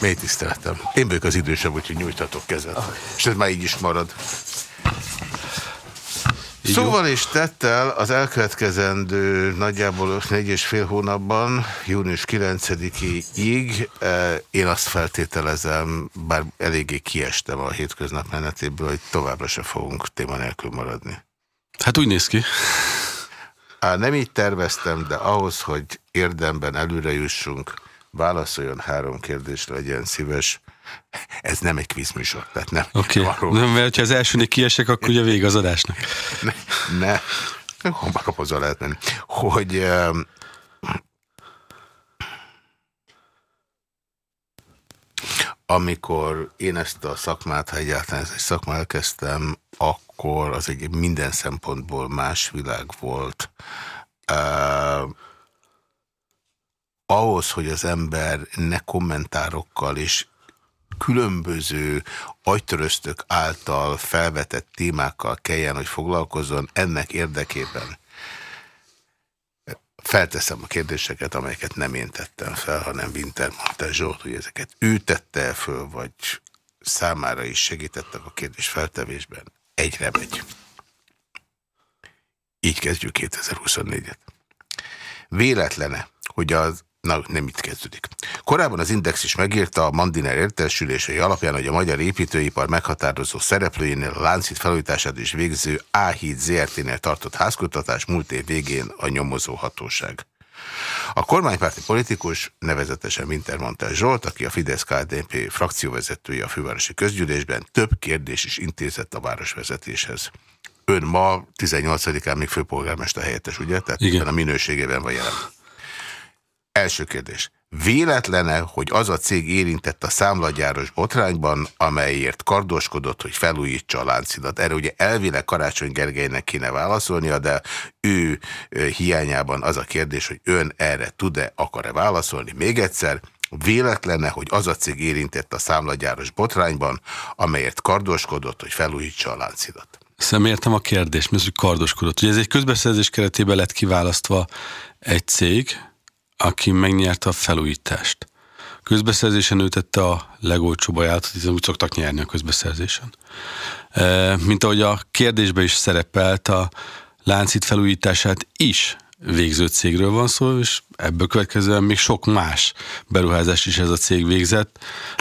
Mély tiszteletem. Én vagyok az idősebb, úgyhogy nyújtatok kezet. Okay. És ez már így is marad. Így szóval is tettel az elkövetkezendő nagyjából négy és fél hónapban, június 9-ig eh, én azt feltételezem, bár eléggé kiestem a hétköznap menetéből, hogy továbbra se fogunk téma nélkül maradni. Hát úgy néz ki. Nem így terveztem, de ahhoz, hogy érdemben előre jussunk, Válaszoljon három kérdésre, legyen szíves. Ez nem egy kvízműsor, tehát nem. Oké, okay. nem, mert ha az elsőnél kiesek, akkor ugye vég az adásnak. Ne, ne. hombakapozva lehet menni. Hogy amikor én ezt a szakmát, ha egyáltalán ezt egy szakmát elkezdtem, akkor az egy minden szempontból más világ volt. Uh, ahhoz, hogy az ember ne kommentárokkal és különböző agytöröztök által felvetett témákkal kelljen, hogy foglalkozzon, ennek érdekében felteszem a kérdéseket, amelyeket nem én tettem fel, hanem Wintermantel Zsolt, hogy ezeket ő tette föl, vagy számára is segítettek a kérdés feltevésben. Egyre megy. Így kezdjük 2024-et. Véletlene, hogy az Na, nem itt kezdődik. Korábban az Index is megírta a Mandiner értesülései alapján, hogy a magyar építőipar meghatározó szereplőjénél a láncít felújítását is végző A7 ZRT-nél tartott házkutatás múlt év végén a nyomozó hatóság. A kormánypárti politikus, nevezetesen Wintermantel Zsolt, aki a Fidesz-KDNP frakcióvezetője a fővárosi közgyűlésben, több kérdés is intézett a városvezetéshez. Ön ma 18-án még főpolgármester helyettes, ugye? Tehát Igen. a minőségében van jelen. Első kérdés. Véletlene, hogy az a cég érintett a számlagyáros botrányban, amelyért kardoskodott, hogy felújítsa a láncidat. Erre ugye elvileg Karácsony Gergelynek kéne válaszolnia, de ő hiányában az a kérdés, hogy ön erre tud-e, akar-e válaszolni. Még egyszer, véletlene, hogy az a cég érintett a számlagyáros botrányban, amelyért kardoskodott, hogy felújítsa a láncidat. Szemértem a kérdést, mert hogy kardoskodott. Ugye ez egy közbeszerzés keretében lett kiválasztva egy cég, aki megnyerte a felújítást. Közbeszerzésen ő tette a legolcsóbb ajánlatot, hiszen úgy szoktak nyerni a közbeszerzésen. E, mint ahogy a kérdésben is szerepelt, a láncít felújítását is végző cégről van szó, és ebből következően még sok más beruházást is ez a cég végzett.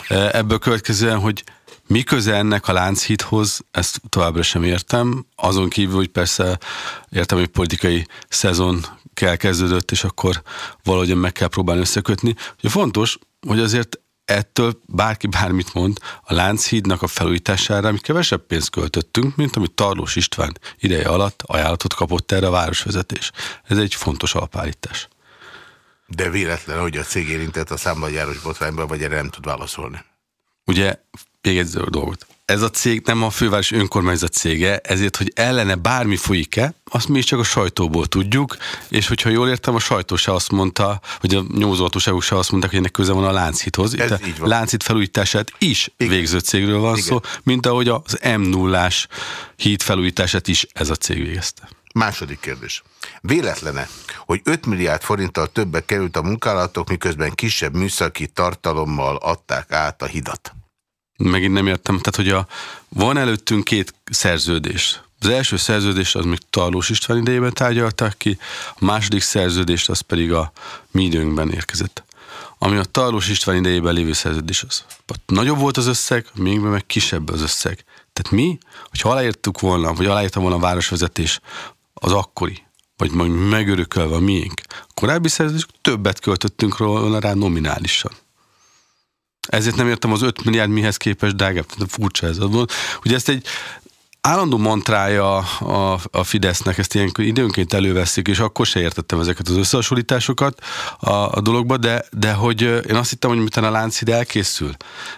E, ebből következően, hogy mi köze ennek a Lánchídhoz, ezt továbbra sem értem. Azon kívül, hogy persze értem, hogy politikai szezon kell kezdődött, és akkor valahogy meg kell próbálni összekötni. Ugye fontos, hogy azért ettől bárki bármit mond, a Lánchídnak a felújítására mi kevesebb pénzt költöttünk, mint amit Tarlós István ideje alatt ajánlatot kapott erre a városvezetés. Ez egy fontos alapállítás. De véletlen, hogy a cég érintett a számlagyáros botrányban, vagy erre nem tud válaszolni. Ugye még egy dolgot. Ez a cég nem a főváros önkormányzat cége, ezért, hogy ellene bármi folyik-e, azt mi is csak a sajtóból tudjuk, és hogyha jól értem, a sajtó se azt mondta, hogy a nyomozóhatóságok se azt mondták, hogy ennek köze van a Lánchithoz. Ez Itt a Lánchit felújítását is Igen. végző cégről van Igen. szó, mint ahogy az m 0 híd felújítását is ez a cég végezte. Második kérdés. Véletlene, hogy 5 milliárd forinttal többbe került a munkálatok, miközben kisebb műszaki tartalommal adták át a hidat? Megint nem értem, tehát hogy a, van előttünk két szerződés. Az első szerződést az még Tarlós István idejében tárgyalták ki, a második szerződést az pedig a mi időnkben érkezett. Ami a Tarlós István idejében lévő szerződés az. Nagyobb volt az összeg, még meg kisebb az összeg. Tehát mi, hogyha aláírtuk volna, vagy aláírtam volna a városvezetés az akkori, vagy majd megörökölve a miénk, korábbi szerződés többet költöttünk róla rá nominálisan. Ezért nem értem az 5 milliárd mihez képest drágább. Furcsa ez. Ugye ezt egy állandó mantrája a, a Fidesznek, ezt ilyen időnként előveszik, és akkor se értettem ezeket az összehasonlításokat a, a dologba, de, de hogy én azt hittem, hogy miután a Lánchíd elkészül,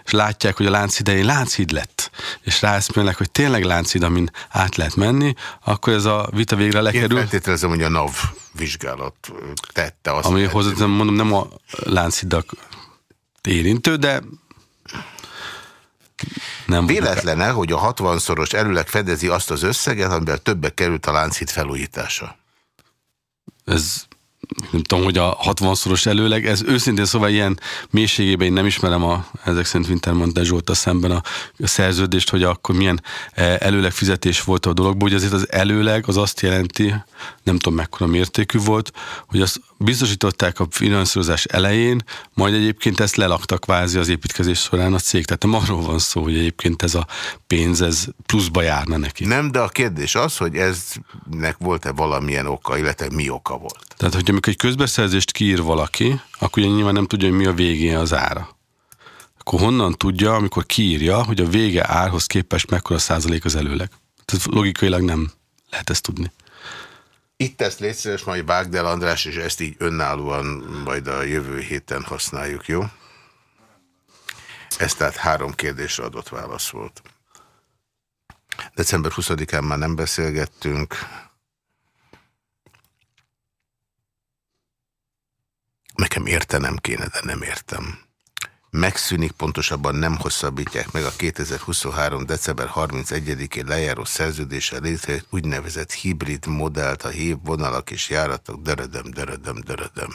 és látják, hogy a Lánchíd egy Lánchíd lett, és ráeszmélnek, hogy tényleg Lánchíd, amin át lehet menni, akkor ez a vita végre lekerül. Én feltételezem, hogy a NAV vizsgálat tette azt. Ami hozzá, mondom, nem a Lánchidak érintő, de nem Véletlene, hogy a 60-szoros előleg fedezi azt az összeget, amivel többe került a láncít felújítása. Ez nem tudom, hogy a 60-szoros előleg, ez őszintén szóval ilyen mélységében én nem ismerem a, ezek szerint Wintermantel Zsolta szemben a, a szerződést, hogy akkor milyen e, előleg fizetés volt a dologból, hogy azért az előleg az azt jelenti, nem tudom mekkora mértékű volt, hogy azt biztosították a finanszírozás elején, majd egyébként ezt lelaktak kvázi az építkezés során a cég. Tehát nem arról van szó, hogy egyébként ez a pénz, ez pluszba járna neki. Nem, de a kérdés az, hogy eznek volt-e valamilyen oka, illetve mi oka volt. Tehát, hogy amikor egy közbeszerzést kiír valaki, akkor ugye nyilván nem tudja, hogy mi a végén az ára. Akkor honnan tudja, amikor kiírja, hogy a vége árhoz képest mekkora százalék az előleg? Tehát logikailag nem lehet ezt tudni. Itt tesz létszeres, majd vágd el András, és ezt így önállóan majd a jövő héten használjuk, jó? Ez tehát három kérdésre adott válasz volt. December 20-án már nem beszélgettünk. Nekem értenem kéne, de nem értem. Megszűnik, pontosabban nem hosszabbítják meg a 2023. december 31-én lejáró szerződése létre úgynevezett hibrid modellt a hív vonalak és járatok dörödöm, dörödöm, dörödöm.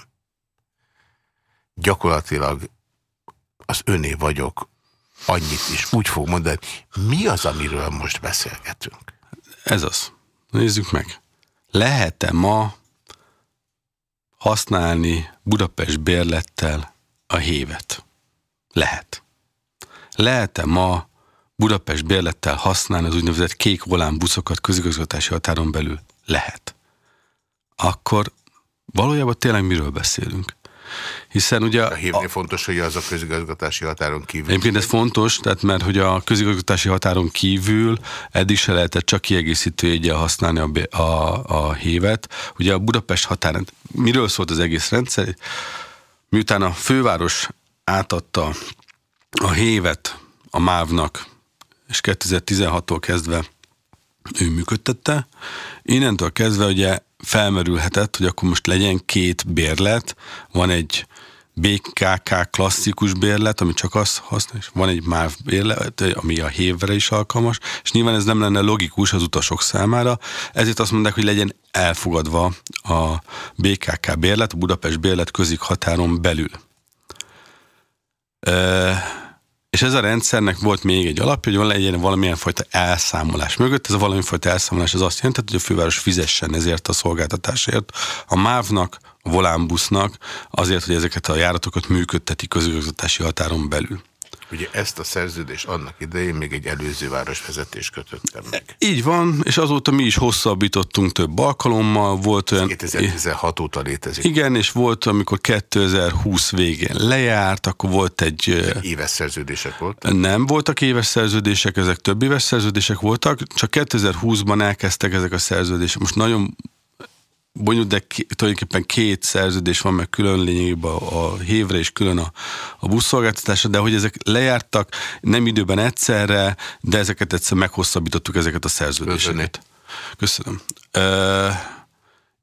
Gyakorlatilag az öné vagyok, annyit is úgy fog mondani. Mi az, amiről most beszélgetünk? Ez az. Nézzük meg. Lehet-e ma használni Budapest bérlettel a hévet? Lehet. Lehet-e ma Budapest bérlettel használni az úgynevezett kék volán buszokat közigazgatási határon belül? Lehet. Akkor valójában tényleg miről beszélünk? Hiszen ugye... A hívni a, fontos, hogy az a közigazgatási határon kívül. Egyébként ez fontos, tehát mert hogy a közigazgatási határon kívül eddig se lehetett csak kiegészítő jegyel használni a, a, a hévet. Ugye a Budapest határon, miről szólt az egész rendszer? Miután a főváros átadta a hévet a MÁV-nak, és 2016-tól kezdve ő működtette, innentől kezdve ugye felmerülhetett, hogy akkor most legyen két bérlet, van egy BKK klasszikus bérlet, ami csak az használ, és van egy MÁV bérlet, ami a hévre is alkalmas, és nyilván ez nem lenne logikus az utasok számára, ezért azt mondták, hogy legyen elfogadva a BKK bérlet, a Budapest bérlet közik határon belül. És ez a rendszernek volt még egy alapja, hogy legyen valamilyen fajta elszámolás mögött. Ez a valamilyen fajta elszámolás az azt jelenti, hogy a főváros fizessen ezért a szolgáltatásért. A MÁV-nak, a volánbusznak azért, hogy ezeket a járatokat működteti közigazgatási határon belül. Ugye ezt a szerződést annak idején még egy előző városvezetés kötöttem meg. Így van, és azóta mi is hosszabbítottunk több alkalommal. Volt olyan, 2016 óta létezik. Igen, és volt, amikor 2020 végén lejárt, akkor volt egy... Éves szerződések voltak? Nem voltak éves szerződések, ezek több éves szerződések voltak, csak 2020-ban elkezdtek ezek a szerződések. Most nagyon bonyolult, de k- tulajdonképpen két szerződés van, meg külön lényegében a, a hévre és külön a, a buszszolgáltatásra, de hogy ezek lejártak nem időben egyszerre, de ezeket egyszer meghosszabbítottuk ezeket a szerződéseket. Köszönöm. Ö,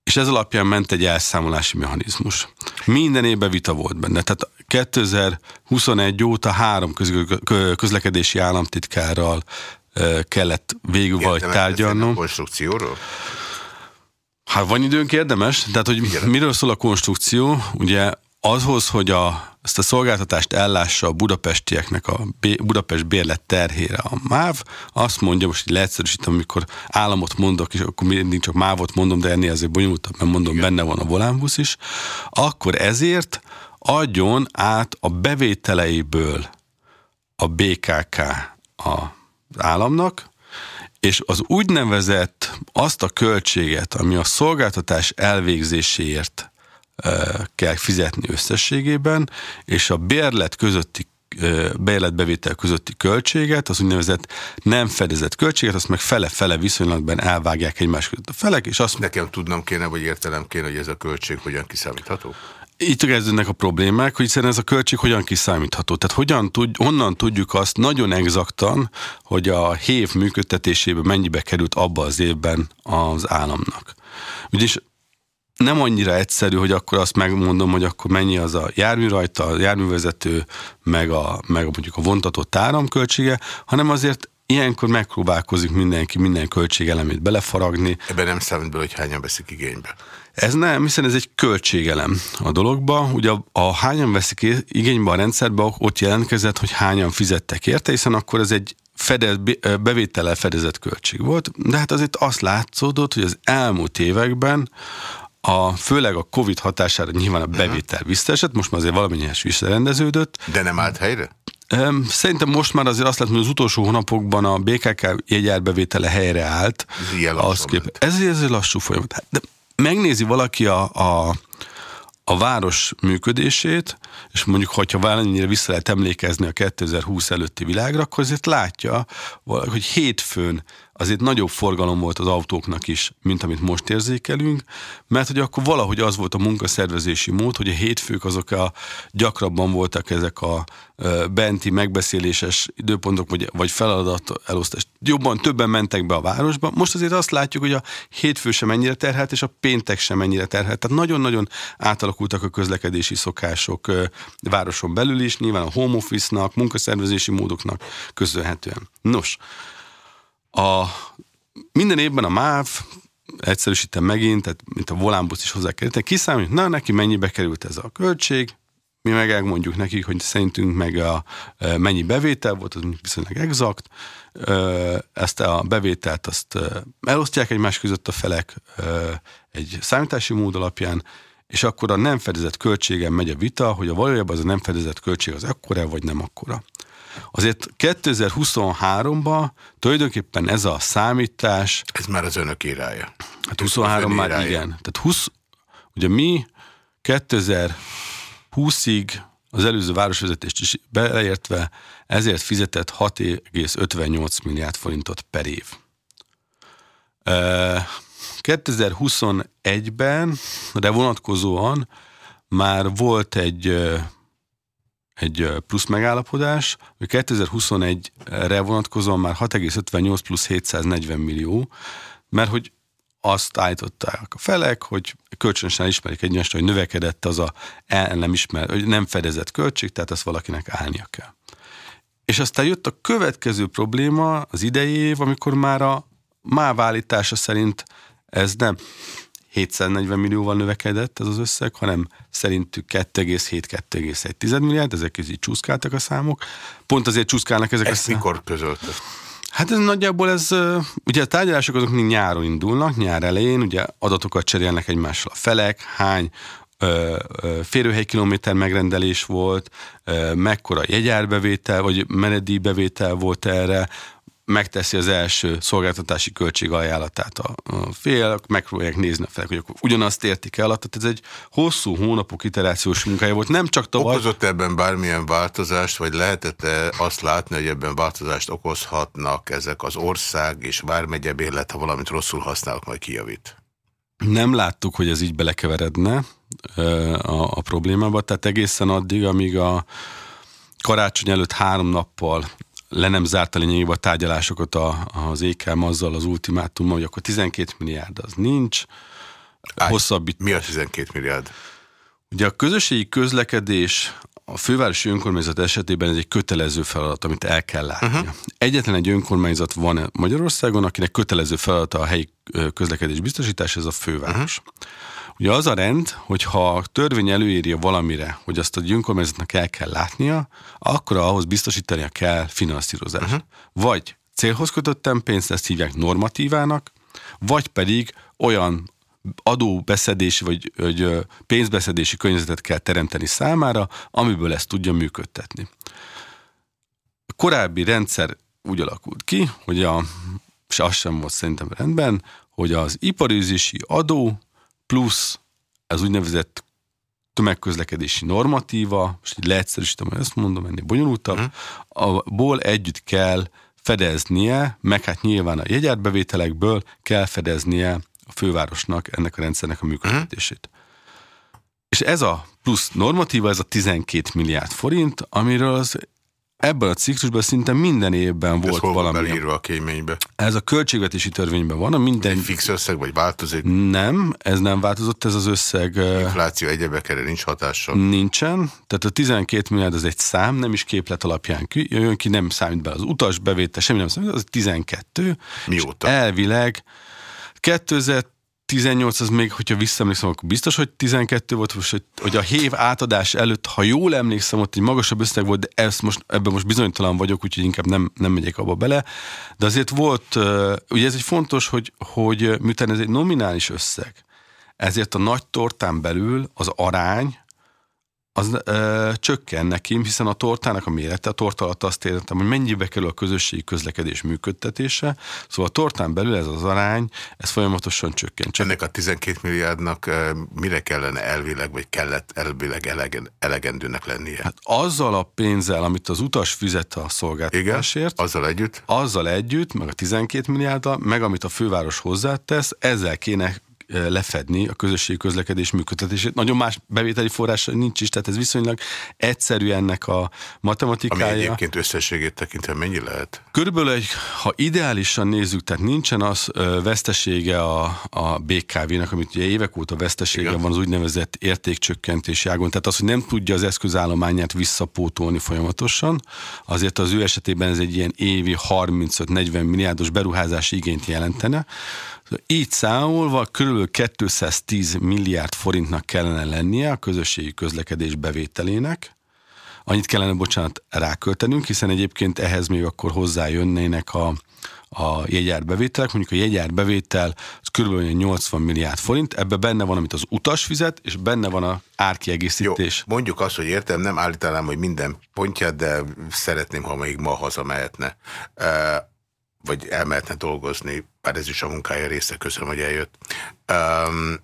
és ez alapján ment egy elszámolási mechanizmus. Minden évben vita volt benne. Tehát 2021 óta három közlekedési államtitkárral kellett végül vagy tárgyalnom. A konstrukcióról? Hát van időnk érdemes, tehát hogy Igen. miről szól a konstrukció, ugye azhoz, hogy a, ezt a szolgáltatást ellássa a budapestieknek a B, Budapest bérlet terhére a MÁV, azt mondja, most így leegyszerűsítem, amikor államot mondok, és akkor mindig csak MÁV-ot mondom, de ennél azért bonyolultabb, mert mondom, Igen. benne van a volánbusz is, akkor ezért adjon át a bevételeiből a BKK az államnak, és az úgynevezett azt a költséget, ami a szolgáltatás elvégzéséért kell fizetni összességében, és a bérlet közötti bérletbevétel közötti költséget, az úgynevezett nem fedezett költséget, azt meg fele-fele viszonylatban elvágják egymás között a felek, és azt... Nekem tudnom kéne, vagy értelem kéne, hogy ez a költség hogyan kiszámítható? Itt kezdődnek a problémák, hogy hiszen ez a költség hogyan kiszámítható. Tehát hogyan tud, honnan tudjuk azt nagyon exaktan, hogy a hév működtetésében mennyibe került abba az évben az államnak. Ugyanis nem annyira egyszerű, hogy akkor azt megmondom, hogy akkor mennyi az a jármű rajta, a járművezető, meg a, meg a mondjuk a vontatott áramköltsége, hanem azért ilyenkor megpróbálkozik mindenki minden költségelemét belefaragni. Ebben nem számít be, hogy hányan veszik igénybe. Ez nem, hiszen ez egy költségelem a dologba. Ugye a, a hányan veszik igénybe a rendszerbe, ott jelentkezett, hogy hányan fizettek érte, hiszen akkor ez egy fedez, bevétellel fedezett költség volt, de hát azért azt látszódott, hogy az elmúlt években a, főleg a Covid hatására nyilván a bevétel visszaesett, most már azért valamennyire visszarendeződött. De nem állt helyre? Szerintem most már azért azt látom, hogy az utolsó hónapokban a BKK jegyárbevétele helyre állt. Ez ilyen kép. Ez, ez egy lassú folyamat. Hát, de megnézi valaki a, a, a város működését, és mondjuk, hogyha valamennyire vissza lehet emlékezni a 2020 előtti világra, akkor azért látja, hogy hétfőn azért nagyobb forgalom volt az autóknak is, mint amit most érzékelünk, mert hogy akkor valahogy az volt a munkaszervezési mód, hogy a hétfők azok a gyakrabban voltak ezek a benti megbeszéléses időpontok, vagy, vagy feladat elosztás. Jobban, többen mentek be a városba. Most azért azt látjuk, hogy a hétfő sem mennyire terhelt, és a péntek sem mennyire terhelt. Tehát nagyon-nagyon átalakultak a közlekedési szokások városon belül is, nyilván a home office-nak, munkaszervezési módoknak köszönhetően. Nos, a, minden évben a MÁV, egyszerűsítem megint, tehát mint a volánbusz is hozzá került, kiszámít, na neki mennyibe került ez a költség, mi meg elmondjuk nekik, hogy szerintünk meg a, mennyi bevétel volt, az viszonylag exakt, ezt a bevételt azt elosztják egymás között a felek egy számítási mód alapján, és akkor a nem fedezett költségen megy a vita, hogy a valójában az a nem fedezett költség az akkora vagy nem akkora. Azért 2023-ban tulajdonképpen ez a számítás... Ez már az önök irája. Hát 23 már irája. igen. Tehát 20, ugye mi 2020-ig az előző városvezetést is beleértve, ezért fizetett 6,58 milliárd forintot per év. 2021-ben, de vonatkozóan már volt egy egy plusz megállapodás, hogy 2021-re vonatkozóan már 6,58 plusz 740 millió, mert hogy azt állították a felek, hogy kölcsönösen ismerik egymást, hogy növekedett az a el nem ismer, hogy nem fedezett költség, tehát ezt valakinek állnia kell. És aztán jött a következő probléma, az idei év, amikor már a MÁV állítása szerint ez nem 740 millióval növekedett ez az összeg, hanem szerintük 2,7-2,1 milliárd, ezek így csúszkáltak a számok. Pont azért csúszkálnak ezek Ezt a számok. mikor közölte? Hát ez nagyjából ez, ugye a tárgyalások azok mind nyáron indulnak, nyár elején, ugye adatokat cserélnek egymással a felek, hány férőhelykilométer megrendelés volt, mekkora jegyárbevétel, vagy menedíjbevétel volt erre, megteszi az első szolgáltatási költség ajánlatát a, a fél, megpróbálják nézni a fel, hogy akkor ugyanazt értik el, tehát ez egy hosszú hónapok iterációs munkája volt, nem csak tavaly. Okozott ebben bármilyen változást, vagy lehetett -e azt látni, hogy ebben változást okozhatnak ezek az ország és vármegye bérlet, ha valamit rosszul használok, majd kijavít? Nem láttuk, hogy ez így belekeveredne a, a problémába, tehát egészen addig, amíg a karácsony előtt három nappal le nem zárta lényegében a tárgyalásokat a, az ékem azzal az ultimátummal, hogy akkor 12 milliárd az nincs. Ágy, Hosszabbít... Mi a 12 milliárd? Ugye a közösségi közlekedés a fővárosi önkormányzat esetében ez egy kötelező feladat, amit el kell látni. Uh-huh. Egyetlen egy önkormányzat van Magyarországon, akinek kötelező feladata a helyi közlekedés biztosítás, ez a főváros. Uh-huh. Ugye az a rend, hogy ha a törvény előírja valamire, hogy azt a önkormányzatnak el kell látnia, akkor ahhoz biztosítania kell finanszírozást. Uh-huh. Vagy célhoz kötöttem pénzt, ezt hívják normatívának, vagy pedig olyan adóbeszedési vagy, vagy pénzbeszedési környezetet kell teremteni számára, amiből ezt tudja működtetni. A korábbi rendszer úgy alakult ki, hogy a, és az sem volt szerintem rendben, hogy az iparűzési adó plusz az úgynevezett tömegközlekedési normatíva, most így leegyszerűsítem, hogy ezt mondom, ennél bonyolultabb, uh-huh. abból együtt kell fedeznie, meg hát nyilván a jegyárbevételekből kell fedeznie a fővárosnak ennek a rendszernek a működtetését. Uh-huh. És ez a plusz normatíva, ez a 12 milliárd forint, amiről az ebben a ciklusban szinte minden évben volt Ez valami. írva a kéménybe? Ez a költségvetési törvényben van. A minden... Egy fix összeg, vagy változik? Nem, ez nem változott, ez az összeg. Infláció egyebekre nincs hatással? Nincsen. Tehát a 12 milliárd az egy szám, nem is képlet alapján jön ki, nem számít be az utas bevétel, semmi nem számít, az 12. Mióta? Elvileg 2000 18 az még, hogyha visszaemlékszem, akkor biztos, hogy 12 volt, most, hogy, hogy a hév átadás előtt, ha jól emlékszem, ott egy magasabb összeg volt, de ezt most, ebben most bizonytalan vagyok, úgyhogy inkább nem, nem megyek abba bele. De azért volt, ugye ez egy fontos, hogy, hogy miután ez egy nominális összeg, ezért a nagy tortán belül az arány az ö, csökken nekim, hiszen a tortának a mérete, a torta alatt azt értem, hogy mennyibe kerül a közösségi közlekedés működtetése, szóval a tortán belül ez az arány, ez folyamatosan csökken. Csak Ennek a 12 milliárdnak mire kellene elvileg, vagy kellett elvileg elegen, elegendőnek lennie? Hát azzal a pénzzel, amit az utas fizet a szolgáltatásért. Igen, azzal együtt? Azzal együtt, meg a 12 milliárddal, meg amit a főváros hozzátesz, ezzel kéne lefedni a közösségi közlekedés működtetését. Nagyon más bevételi forrás nincs is, tehát ez viszonylag egyszerű ennek a matematikája. Ami egyébként összességét tekintve mennyi lehet? Körülbelül, egy, ha ideálisan nézzük, tehát nincsen az vesztesége a, a BKV-nak, amit ugye évek óta vesztesége Igen. van az úgynevezett értékcsökkentési ágon, tehát az, hogy nem tudja az eszközállományát visszapótolni folyamatosan, azért az ő esetében ez egy ilyen évi 35-40 milliárdos beruházási igényt jelentene. Így számolva körülbelül 210 milliárd forintnak kellene lennie a közösségi közlekedés bevételének, annyit kellene, bocsánat, ráköltenünk, hiszen egyébként ehhez még akkor hozzájönnének a, a jegyárbevételek, mondjuk a jegyárbevétel az kb. 80 milliárd forint, ebbe benne van, amit az utas fizet, és benne van a árkiegészítés. Jó, mondjuk azt, hogy értem, nem állítanám, hogy minden pontját, de szeretném, ha még ma hazamehetne vagy elmehetne dolgozni, bár ez is a munkája része, köszönöm, hogy eljött. Um,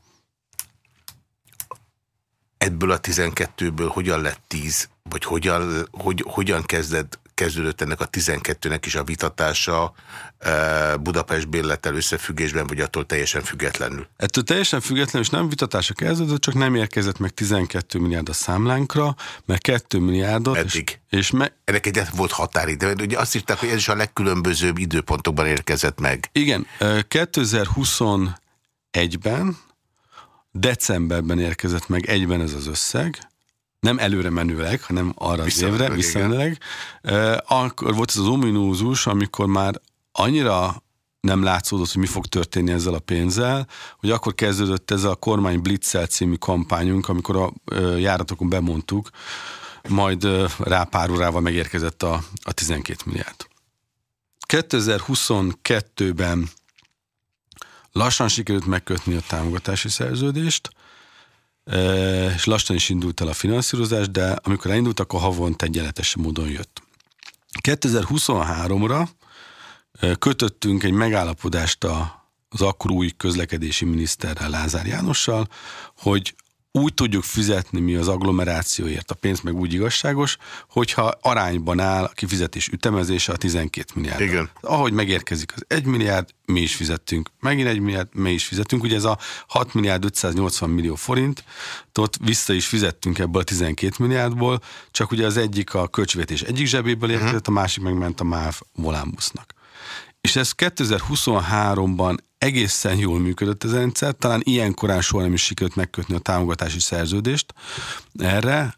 ebből a 12-ből hogyan lett 10, vagy hogyan, hogy, hogyan kezded, kezdődött ennek a 12-nek is a vitatása e, Budapest bérlettel összefüggésben, vagy attól teljesen függetlenül? Ettől teljesen függetlenül, és nem vitatása kezdődött, csak nem érkezett meg 12 milliárd a számlánkra, mert 2 milliárdot... Eddig. És, és me Ennek egyet volt határide, ugye azt írták, hogy ez is a legkülönbözőbb időpontokban érkezett meg. Igen, 2021-ben decemberben érkezett meg egyben ez az összeg, nem előre menőleg, hanem arra az évre, visszamenőleg. Akkor volt ez az ominózus, amikor már annyira nem látszódott, hogy mi fog történni ezzel a pénzzel, hogy akkor kezdődött ez a kormány Blitzel című kampányunk, amikor a járatokon bemondtuk, majd rá pár órával megérkezett a, a 12 milliárd. 2022-ben lassan sikerült megkötni a támogatási szerződést, és lassan is indult el a finanszírozás, de amikor elindult, akkor havont egyenletes módon jött. 2023-ra kötöttünk egy megállapodást az akkor új közlekedési miniszterrel, Lázár Jánossal, hogy úgy tudjuk fizetni mi az agglomerációért a pénz meg úgy igazságos, hogyha arányban áll a kifizetés ütemezése a 12 milliárd. Igen. Ahogy megérkezik az 1 milliárd, mi is fizettünk. Megint 1 milliárd, mi is fizettünk. Ugye ez a 6 milliárd 580 millió forint, ott vissza is fizettünk ebből a 12 milliárdból, csak ugye az egyik a költségvetés egyik zsebéből érkezett, uh-huh. a másik megment a MÁV volánbusznak. És ez 2023-ban egészen jól működött ez a rendszer, talán ilyen korán soha nem is sikerült megkötni a támogatási szerződést. Erre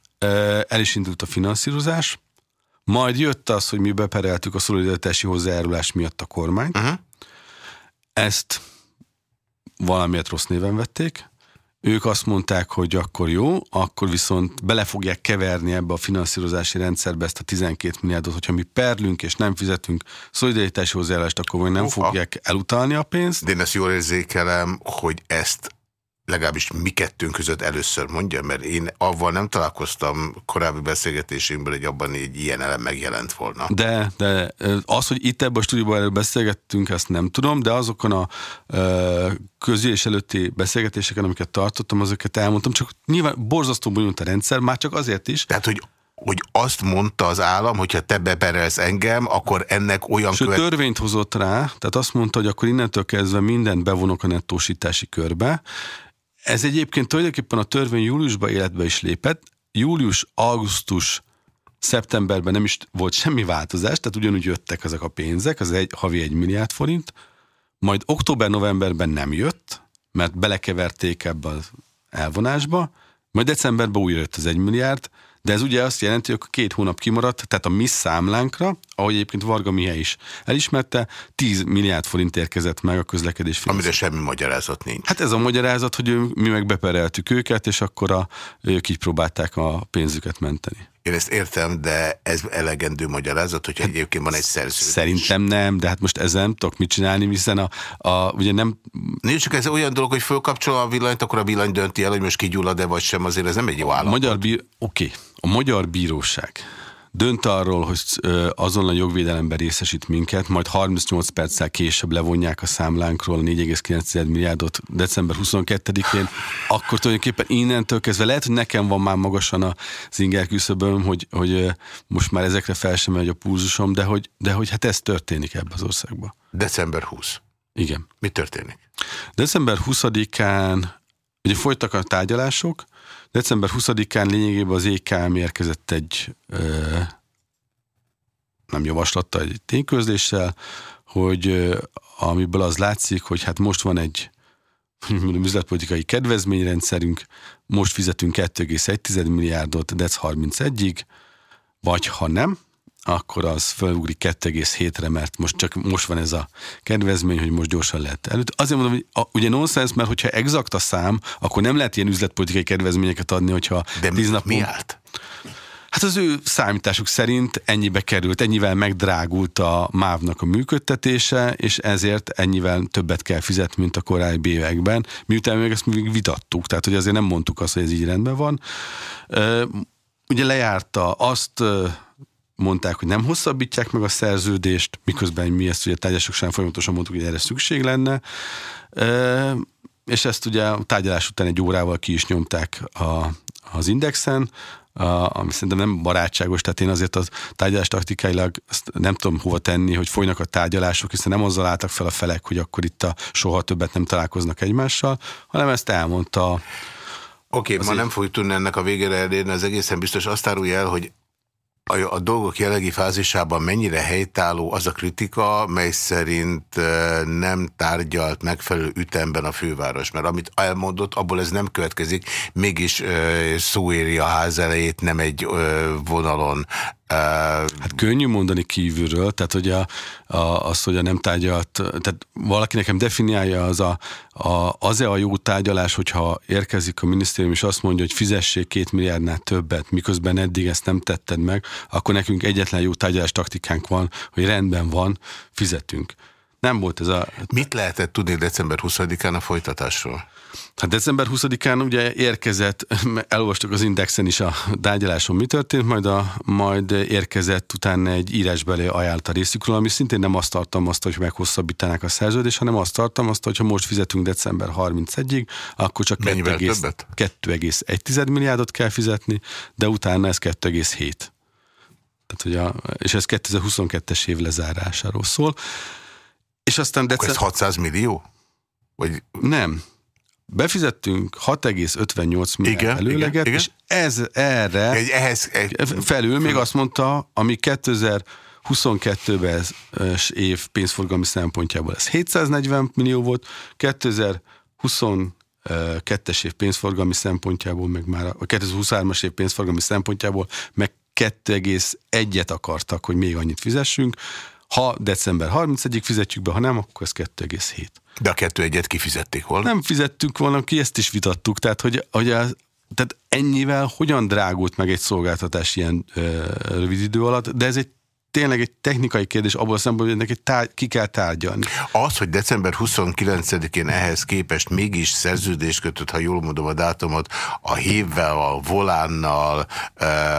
el is indult a finanszírozás, majd jött az, hogy mi bepereltük a szolidaritási hozzájárulás miatt a kormányt. Uh-huh. Ezt valamiért rossz néven vették, ők azt mondták, hogy akkor jó, akkor viszont bele fogják keverni ebbe a finanszírozási rendszerbe ezt a 12 milliárdot, hogyha mi perlünk és nem fizetünk szolidaritási hozzáállást, akkor majd nem Ufa. fogják elutalni a pénzt. De én ezt jól érzékelem, hogy ezt legalábbis mi kettőnk között először mondja, mert én avval nem találkoztam korábbi beszélgetésünkből, hogy abban egy ilyen elem megjelent volna. De, de az, hogy itt ebben a stúdióban erről beszélgettünk, ezt nem tudom, de azokon a közülés előtti beszélgetéseken, amiket tartottam, azokat elmondtam, csak nyilván borzasztó bonyolult a rendszer, már csak azért is. Tehát, hogy hogy azt mondta az állam, hogyha te beperelsz engem, akkor ennek olyan... Sőt, követ... törvényt hozott rá, tehát azt mondta, hogy akkor innentől kezdve mindent bevonok a nettósítási körbe, ez egyébként tulajdonképpen a törvény júliusban életbe is lépett. Július, augusztus, szeptemberben nem is volt semmi változás, tehát ugyanúgy jöttek ezek a pénzek, az egy havi egy milliárd forint, majd október-novemberben nem jött, mert belekeverték ebbe az elvonásba, majd decemberben újra jött az egy milliárd, de ez ugye azt jelenti, hogy két hónap kimaradt, tehát a mi számlánkra, ahogy egyébként Varga Mihály is elismerte, 10 milliárd forint érkezett meg a közlekedés Amire semmi magyarázat nincs. Hát ez a magyarázat, hogy mi meg bepereltük őket, és akkor a, ők így próbálták a pénzüket menteni. Én ezt értem, de ez elegendő magyarázat, hogyha egyébként van egy szerződés. Szerintem nem, de hát most ezzel nem tudok mit csinálni, hiszen a, a ugye nem... Nincs csak ez olyan dolog, hogy fölkapcsol a villanyt, akkor a villany dönti el, hogy most kigyullad-e vagy sem, azért ez nem egy jó állapot. Magyar bír... Oké, okay. a magyar bíróság dönt arról, hogy azon a jogvédelemben részesít minket, majd 38 perccel később levonják a számlánkról a 4,9 milliárdot december 22-én, akkor tulajdonképpen innentől kezdve lehet, hogy nekem van már magasan az inger küszöböm, hogy, hogy most már ezekre fel sem megy a pulzusom, de hogy, de hogy hát ez történik ebbe az országba. December 20. Igen. Mi történik? December 20-án ugye folytak a tárgyalások, December 20-án lényegében az EKM érkezett egy ö, nem javaslatta, egy tényközléssel, hogy ö, amiből az látszik, hogy hát most van egy mondom, üzletpolitikai kedvezményrendszerünk, most fizetünk 2,1 milliárdot DEC 31-ig, vagy ha nem, akkor az felugrik 2,7-re, mert most csak most van ez a kedvezmény, hogy most gyorsan lehet előtt. Azért mondom, hogy a, ugye nonsens, mert hogyha exakt a szám, akkor nem lehet ilyen üzletpolitikai kedvezményeket adni, hogyha De tíz nap mi állt? Hát az ő számításuk szerint ennyibe került, ennyivel megdrágult a MÁV-nak a működtetése, és ezért ennyivel többet kell fizetni, mint a korábbi években, miután még ezt még vitattuk, tehát hogy azért nem mondtuk azt, hogy ez így rendben van. Ugye lejárta azt mondták, hogy nem hosszabbítják meg a szerződést, miközben mi ezt ugye tárgyalások során folyamatosan mondtuk, hogy erre szükség lenne. E, és ezt ugye a tárgyalás után egy órával ki is nyomták a, az indexen, a, ami szerintem nem barátságos, tehát én azért az tárgyalás taktikailag azt nem tudom hova tenni, hogy folynak a tárgyalások, hiszen nem azzal álltak fel a felek, hogy akkor itt a soha többet nem találkoznak egymással, hanem ezt elmondta Oké, okay, ma nem fogjuk tudni ennek a végére elérni, az egészen biztos azt árulja el, hogy a, a dolgok jelenlegi fázisában mennyire helytálló az a kritika, mely szerint nem tárgyalt megfelelő ütemben a főváros, mert amit elmondott, abból ez nem következik, mégis szó a ház elejét, nem egy vonalon. Hát könnyű mondani kívülről, tehát hogy a, a, az, hogy a nem tárgyalt, tehát valaki nekem definiálja az a, a, az-e a jó tárgyalás, hogyha érkezik a minisztérium és azt mondja, hogy fizessék két milliárdnál többet, miközben eddig ezt nem tetted meg, akkor nekünk egyetlen jó tárgyalás taktikánk van, hogy rendben van, fizetünk. Nem volt ez a... Mit lehetett tudni december 20-án a folytatásról? Hát december 20-án ugye érkezett, elolvastuk az Indexen is a tárgyaláson mi történt, majd, a, majd érkezett utána egy írásbeli ajánlat a részükről, ami szintén nem azt tartalmazta, hogy meghosszabbítanák a szerződést, hanem azt tartalmazta, hogy ha most fizetünk december 31-ig, akkor csak 2,1 milliárdot kell fizetni, de utána ez 2,7. Tehát, hogy a, és ez 2022-es év lezárásáról szól. És aztán december... ez 600 millió? Vagy... Nem. Befizettünk 6,58 milliárd előleget, igen, igen. és ez erre egy, ehhez, egy, felül még azt mondta, ami 2022-ben év pénzforgalmi szempontjából ez 740 millió volt, 2022-es év pénzforgalmi szempontjából, meg már a 2023-as év pénzforgalmi szempontjából meg 2,1-et akartak, hogy még annyit fizessünk. Ha december 31-ig fizetjük be, ha nem, akkor ez 2,7. De a kettő egyet kifizették volna? Nem fizettük volna ki, ezt is vitattuk. Tehát, hogy, hogy a, tehát ennyivel hogyan drágult meg egy szolgáltatás ilyen ö, rövid idő alatt, de ez egy tényleg egy technikai kérdés, abból a szempontból, hogy neki tár- ki kell tárgyalni. Az, hogy december 29-én ehhez képest mégis szerződést kötött, ha jól mondom a dátumot, a hívvel, a volánnal,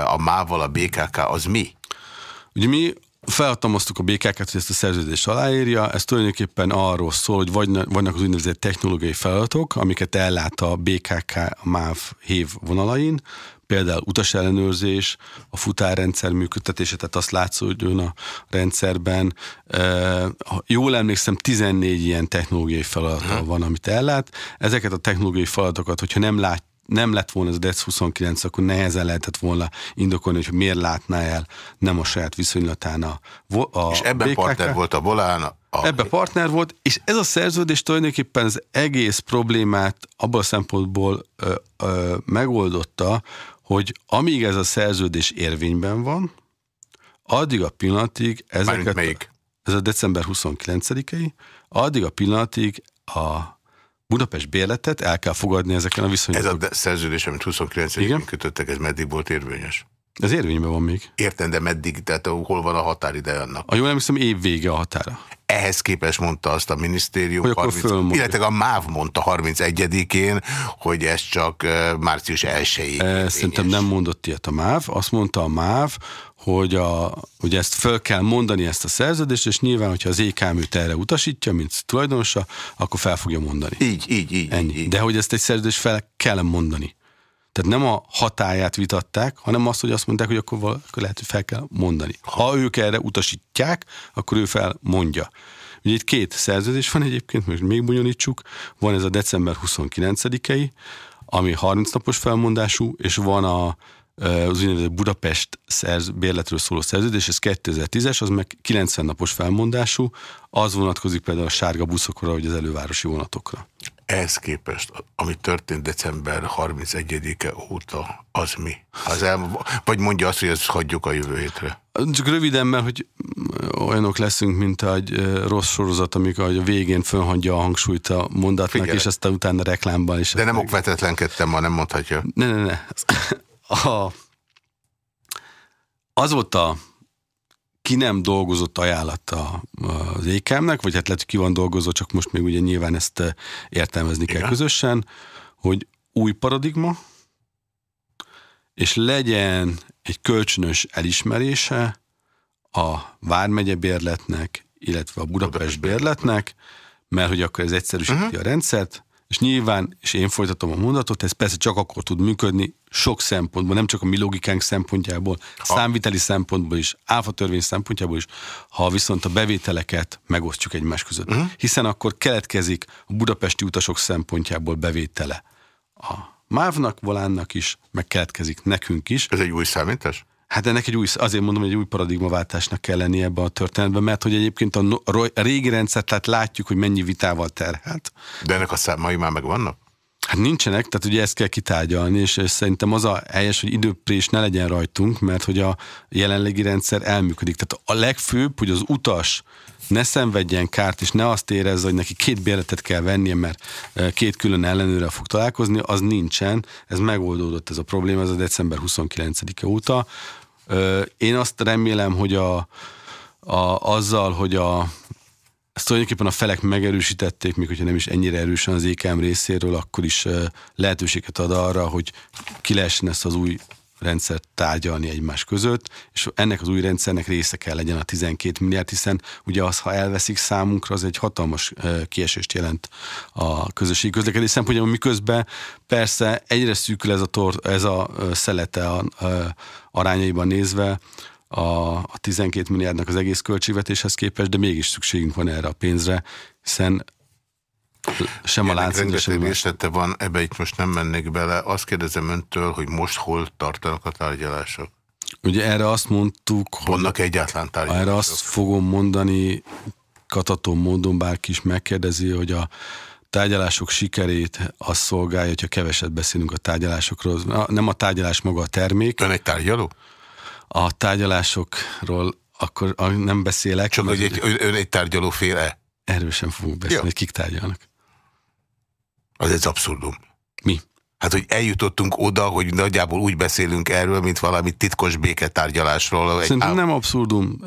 a mával, a BKK, az mi? Ugye mi felhatalmaztuk a BKK-t, hogy ezt a szerződést aláírja, ez tulajdonképpen arról szól, hogy vannak az úgynevezett technológiai feladatok, amiket ellát a BKK a MÁV hév vonalain, például utasellenőrzés, a futárrendszer működtetése, tehát azt látszó, hogy ön a rendszerben, ha jól emlékszem, 14 ilyen technológiai feladata van, amit ellát. Ezeket a technológiai feladatokat, hogyha nem lát, nem lett volna ez a DEC 29, akkor nehezen lehetett volna indokolni, hogy miért látná el nem a saját viszonylatán a, a És ebben BKK. partner volt a Volán, a... Ebben partner volt, és ez a szerződés tulajdonképpen az egész problémát abban a szempontból ö, ö, megoldotta, hogy amíg ez a szerződés érvényben van, addig a pillanatig ezeket... melyik? Ez a december 29-i, addig a pillanatig a Budapest bérletet el kell fogadni ezeken a viszonyokon. Ez a szerződés, amit 29 Igen? kötöttek, ez meddig volt érvényes? Ez érvényben van még. Értem, de meddig, tehát hol van a határideje annak? A jól emlékszem, év vége a határa. Ehhez képest mondta azt a minisztérium, Hogy akkor 30, illetve a MÁV mondta 31-én, hogy ez csak március 1-ig. Szerintem nem mondott ilyet a MÁV. Azt mondta a MÁV, hogy, a, hogy ezt föl kell mondani ezt a szerződést, és nyilván, hogyha az EKM őt erre utasítja, mint tulajdonosa, akkor fel fogja mondani. Így, így, így. Ennyi. így. De hogy ezt egy szerződést fel kell mondani. Tehát nem a hatáját vitatták, hanem azt, hogy azt mondták, hogy akkor, akkor lehet, hogy fel kell mondani. Ha ők erre utasítják, akkor ő fel mondja. Ugye itt két szerződés van egyébként, most még bonyolítsuk. Van ez a december 29-i, ami 30 napos felmondású, és van a az úgynevezett Budapest szerz, bérletről szóló szerződés, ez 2010-es, az meg 90 napos felmondású, az vonatkozik például a sárga buszokra, vagy az elővárosi vonatokra. Ehhez képest, ami történt december 31-e óta, az mi? Az el, vagy mondja azt, hogy ezt hagyjuk a jövő hétre? Csak röviden, mert hogy olyanok leszünk, mint egy rossz sorozat, amikor a végén fölhagyja a hangsúlyt a mondatnak, Figyelj. és aztán utána reklámban is. De nem meg... okvetetlenkedtem ma, nem mondhatja. Ne, ne, ne. A, az volt a ki nem dolgozott ajánlata az ékemnek, vagy hát lehet, hogy ki van dolgozott, csak most még ugye nyilván ezt értelmezni Igen. kell közösen, hogy új paradigma, és legyen egy kölcsönös elismerése a Vármegye bérletnek, illetve a Budapest bérletnek, mert hogy akkor ez egyszerűsíti uh-huh. a rendszert, és nyilván, és én folytatom a mondatot, ez persze csak akkor tud működni, sok szempontból, nem csak a mi logikánk szempontjából, ha. számviteli szempontból is, áfa törvény szempontjából is, ha viszont a bevételeket megosztjuk egymás között. Uh-huh. Hiszen akkor keletkezik a budapesti utasok szempontjából bevétele a MÁV-nak, Volánnak is, meg keletkezik nekünk is. Ez egy új számítás? Hát ennek egy új, azért mondom, hogy egy új paradigmaváltásnak kell lennie ebbe a történetben, mert hogy egyébként a, a régi rendszert tehát látjuk, hogy mennyi vitával terhelt. De ennek a számai már megvannak? Hát nincsenek, tehát ugye ezt kell kitárgyalni, és, és szerintem az a helyes, hogy időprés ne legyen rajtunk, mert hogy a jelenlegi rendszer elműködik. Tehát a legfőbb, hogy az utas ne szenvedjen kárt, és ne azt érezze, hogy neki két bérletet kell vennie, mert két külön ellenőre fog találkozni, az nincsen. Ez megoldódott ez a probléma, ez a december 29-e óta. Én azt remélem, hogy a, a, azzal, hogy a, ezt tulajdonképpen a felek megerősítették, még hogyha nem is ennyire erősen az EKM részéről, akkor is lehetőséget ad arra, hogy ki lehessen ezt az új rendszert tárgyalni egymás között, és ennek az új rendszernek része kell legyen a 12 milliárd, hiszen ugye az, ha elveszik számunkra, az egy hatalmas kiesést jelent a közösségi közlekedés szempontjából, miközben persze egyre szűkül ez a, tor, ez a szelete a, a arányaiban nézve, a, a 12 milliárdnak az egész költségvetéshez képest, de mégis szükségünk van erre a pénzre, hiszen sem a lánc, sem részlete van, ebbe itt most nem mennék bele. Azt kérdezem öntől, hogy most hol tartanak a tárgyalások? Ugye erre azt mondtuk, Vannak hogy egyáltalán tárgyalások? Erre azt fogom mondani, katatom módon bárki is megkérdezi, hogy a tárgyalások sikerét azt szolgálja, hogyha keveset beszélünk a tárgyalásokról. Nem a tárgyalás maga a termék. Ön egy tárgyaló? A tárgyalásokról akkor nem beszélek. Csak hogy egy, ön egy tárgyaló féle? Erről sem fogunk beszélni, hogy kik tárgyalnak. Az egy abszurdum. Mi? Hát, hogy eljutottunk oda, hogy nagyjából úgy beszélünk erről, mint valami titkos béketárgyalásról. Szerintem nem abszurdum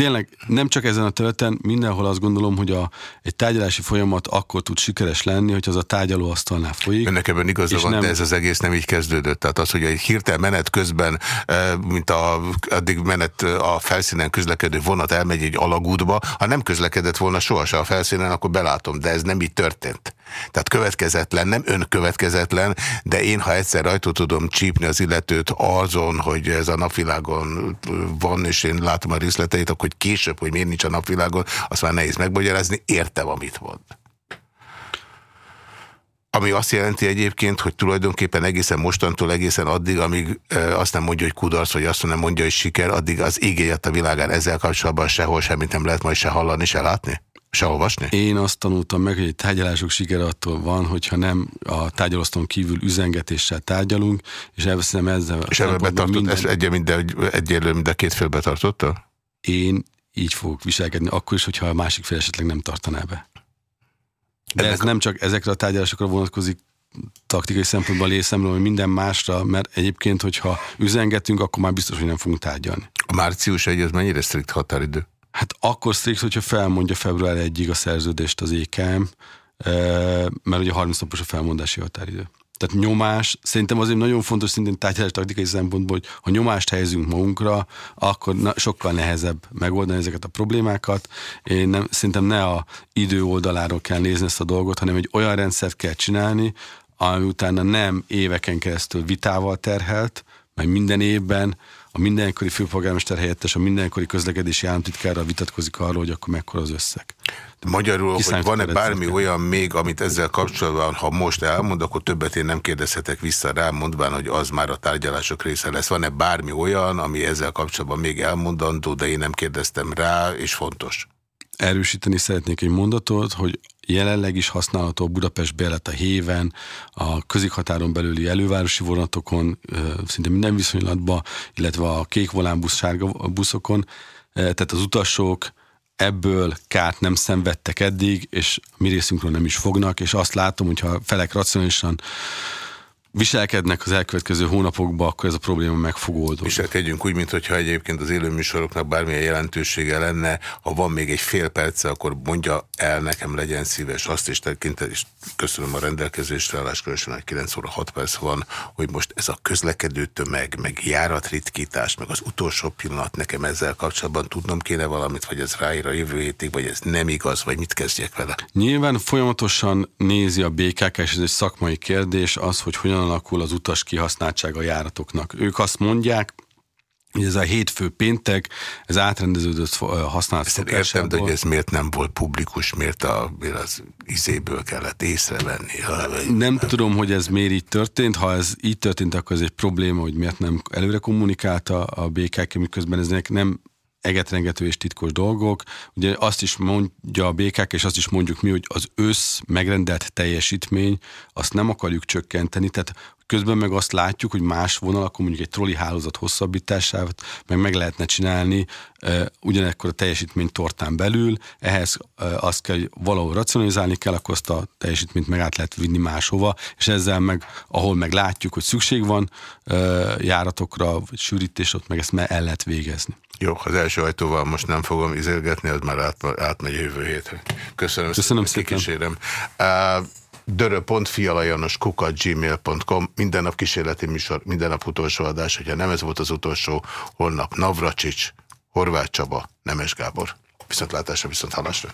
tényleg nem csak ezen a területen, mindenhol azt gondolom, hogy a, egy tárgyalási folyamat akkor tud sikeres lenni, hogy az a tárgyaló asztalnál folyik. Önnek ebben igaza van, nem... de ez az egész nem így kezdődött. Tehát az, hogy egy hirtelen menet közben, eh, mint a, addig menet a felszínen közlekedő vonat elmegy egy alagútba, ha nem közlekedett volna sohasem a felszínen, akkor belátom, de ez nem így történt. Tehát következetlen, nem önkövetkezetlen, de én, ha egyszer rajta tudom csípni az illetőt azon, hogy ez a napvilágon van, és én látom a részleteit, akkor hogy később, hogy miért nincs a napvilágon, azt már nehéz megmagyarázni, értem, amit mond. Ami azt jelenti egyébként, hogy tulajdonképpen egészen mostantól egészen addig, amíg e, azt nem mondja, hogy kudarc, vagy azt nem mondja, hogy siker, addig az égéjött a világán ezzel kapcsolatban sehol semmit nem lehet majd se hallani, se látni? Se olvasni? Én azt tanultam meg, hogy egy tárgyalások sikere attól van, hogyha nem a tárgyalaszton kívül üzengetéssel tárgyalunk, és elveszem ezzel. És ebben betartott, minden... ez egy, minden, egyelő mind a két fél betartotta? Én így fogok viselkedni, akkor is, hogyha a másik fél esetleg nem tartaná be. De Ennek ez a... nem csak ezekre a tárgyalásokra vonatkozik, taktikai szempontból részemről, hogy minden másra, mert egyébként, hogyha üzengetünk, akkor már biztos, hogy nem fogunk tárgyalni. A március egy, az mennyire strikt határidő? Hát akkor strikt, hogyha felmondja február 1-ig a szerződést az EKM, mert ugye 30 napos a felmondási határidő. Tehát nyomás, szerintem azért nagyon fontos szintén tárgyalás taktikai szempontból, hogy ha nyomást helyezünk magunkra, akkor na, sokkal nehezebb megoldani ezeket a problémákat. Én nem, szerintem ne a idő oldaláról kell nézni ezt a dolgot, hanem egy olyan rendszert kell csinálni, ami utána nem éveken keresztül vitával terhelt, meg minden évben a mindenkori főpolgármester helyettes, a mindenkori közlekedési államtitkárral vitatkozik arról, hogy akkor mekkora az összeg. Magyarul, hogy van-e bármi olyan még, amit ezzel kapcsolatban, ha most elmond, akkor többet én nem kérdezhetek vissza rá, mondván, hogy az már a tárgyalások része lesz. Van-e bármi olyan, ami ezzel kapcsolatban még elmondandó, de én nem kérdeztem rá, és fontos? Erősíteni szeretnék egy mondatot, hogy jelenleg is használható Budapest Bélet a Héven, a közighatáron belüli elővárosi vonatokon, szinte minden viszonylatban, illetve a kék volánbusz, sárga buszokon, tehát az utasok ebből kárt nem szenvedtek eddig, és mi részünkről nem is fognak, és azt látom, hogyha felek racionálisan viselkednek az elkövetkező hónapokban, akkor ez a probléma meg fog oldódni. Viselkedjünk úgy, mintha egyébként az élőműsoroknak bármilyen jelentősége lenne. Ha van még egy fél perce, akkor mondja el nekem, legyen szíves azt is tekintet, és köszönöm a rendelkezésre, állás különösen, hogy 9 óra 6 perc van, hogy most ez a közlekedő tömeg, meg járatritkítás, meg az utolsó pillanat nekem ezzel kapcsolatban tudnom kéne valamit, vagy ez ráír a jövő hétig, vagy ez nem igaz, vagy mit kezdjek vele? Nyilván folyamatosan nézi a BKK, és ez egy szakmai kérdés, az, hogy hogyan hogyan alakul az utas kihasználtsága a járatoknak. Ők azt mondják, hogy ez a hétfő péntek, ez átrendeződött használat Értem, de hogy ez miért nem volt publikus, miért, a, miért az izéből kellett észrevenni? Nem tudom, hogy ez miért így történt. Ha ez így történt, akkor ez egy probléma, hogy miért nem előre kommunikálta a BKK, miközben ezek nem egetrengető és titkos dolgok. Ugye azt is mondja a békák, és azt is mondjuk mi, hogy az össz megrendelt teljesítmény, azt nem akarjuk csökkenteni, tehát közben meg azt látjuk, hogy más vonalakon mondjuk egy troli hálózat hosszabbítását meg meg lehetne csinálni ugyanekkor a teljesítmény tortán belül, ehhez azt kell, hogy valahol racionalizálni kell, akkor azt a teljesítményt meg át lehet vinni máshova, és ezzel meg, ahol meg látjuk, hogy szükség van járatokra, vagy sűrítés, ott meg ezt el lehet végezni. Jó, az első ajtóval most nem fogom izélgetni, az már át, átmegy jövő hétre. Köszönöm, Köszönöm szépen. Kikísérem. Uh, dörö.fialajanoskukat.gmail.com Minden nap kísérleti műsor, minden nap utolsó adás. Hogyha nem ez volt az utolsó, holnap Navracsics, Horváth Csaba, Nemes Gábor. Viszontlátásra, viszont hallásra.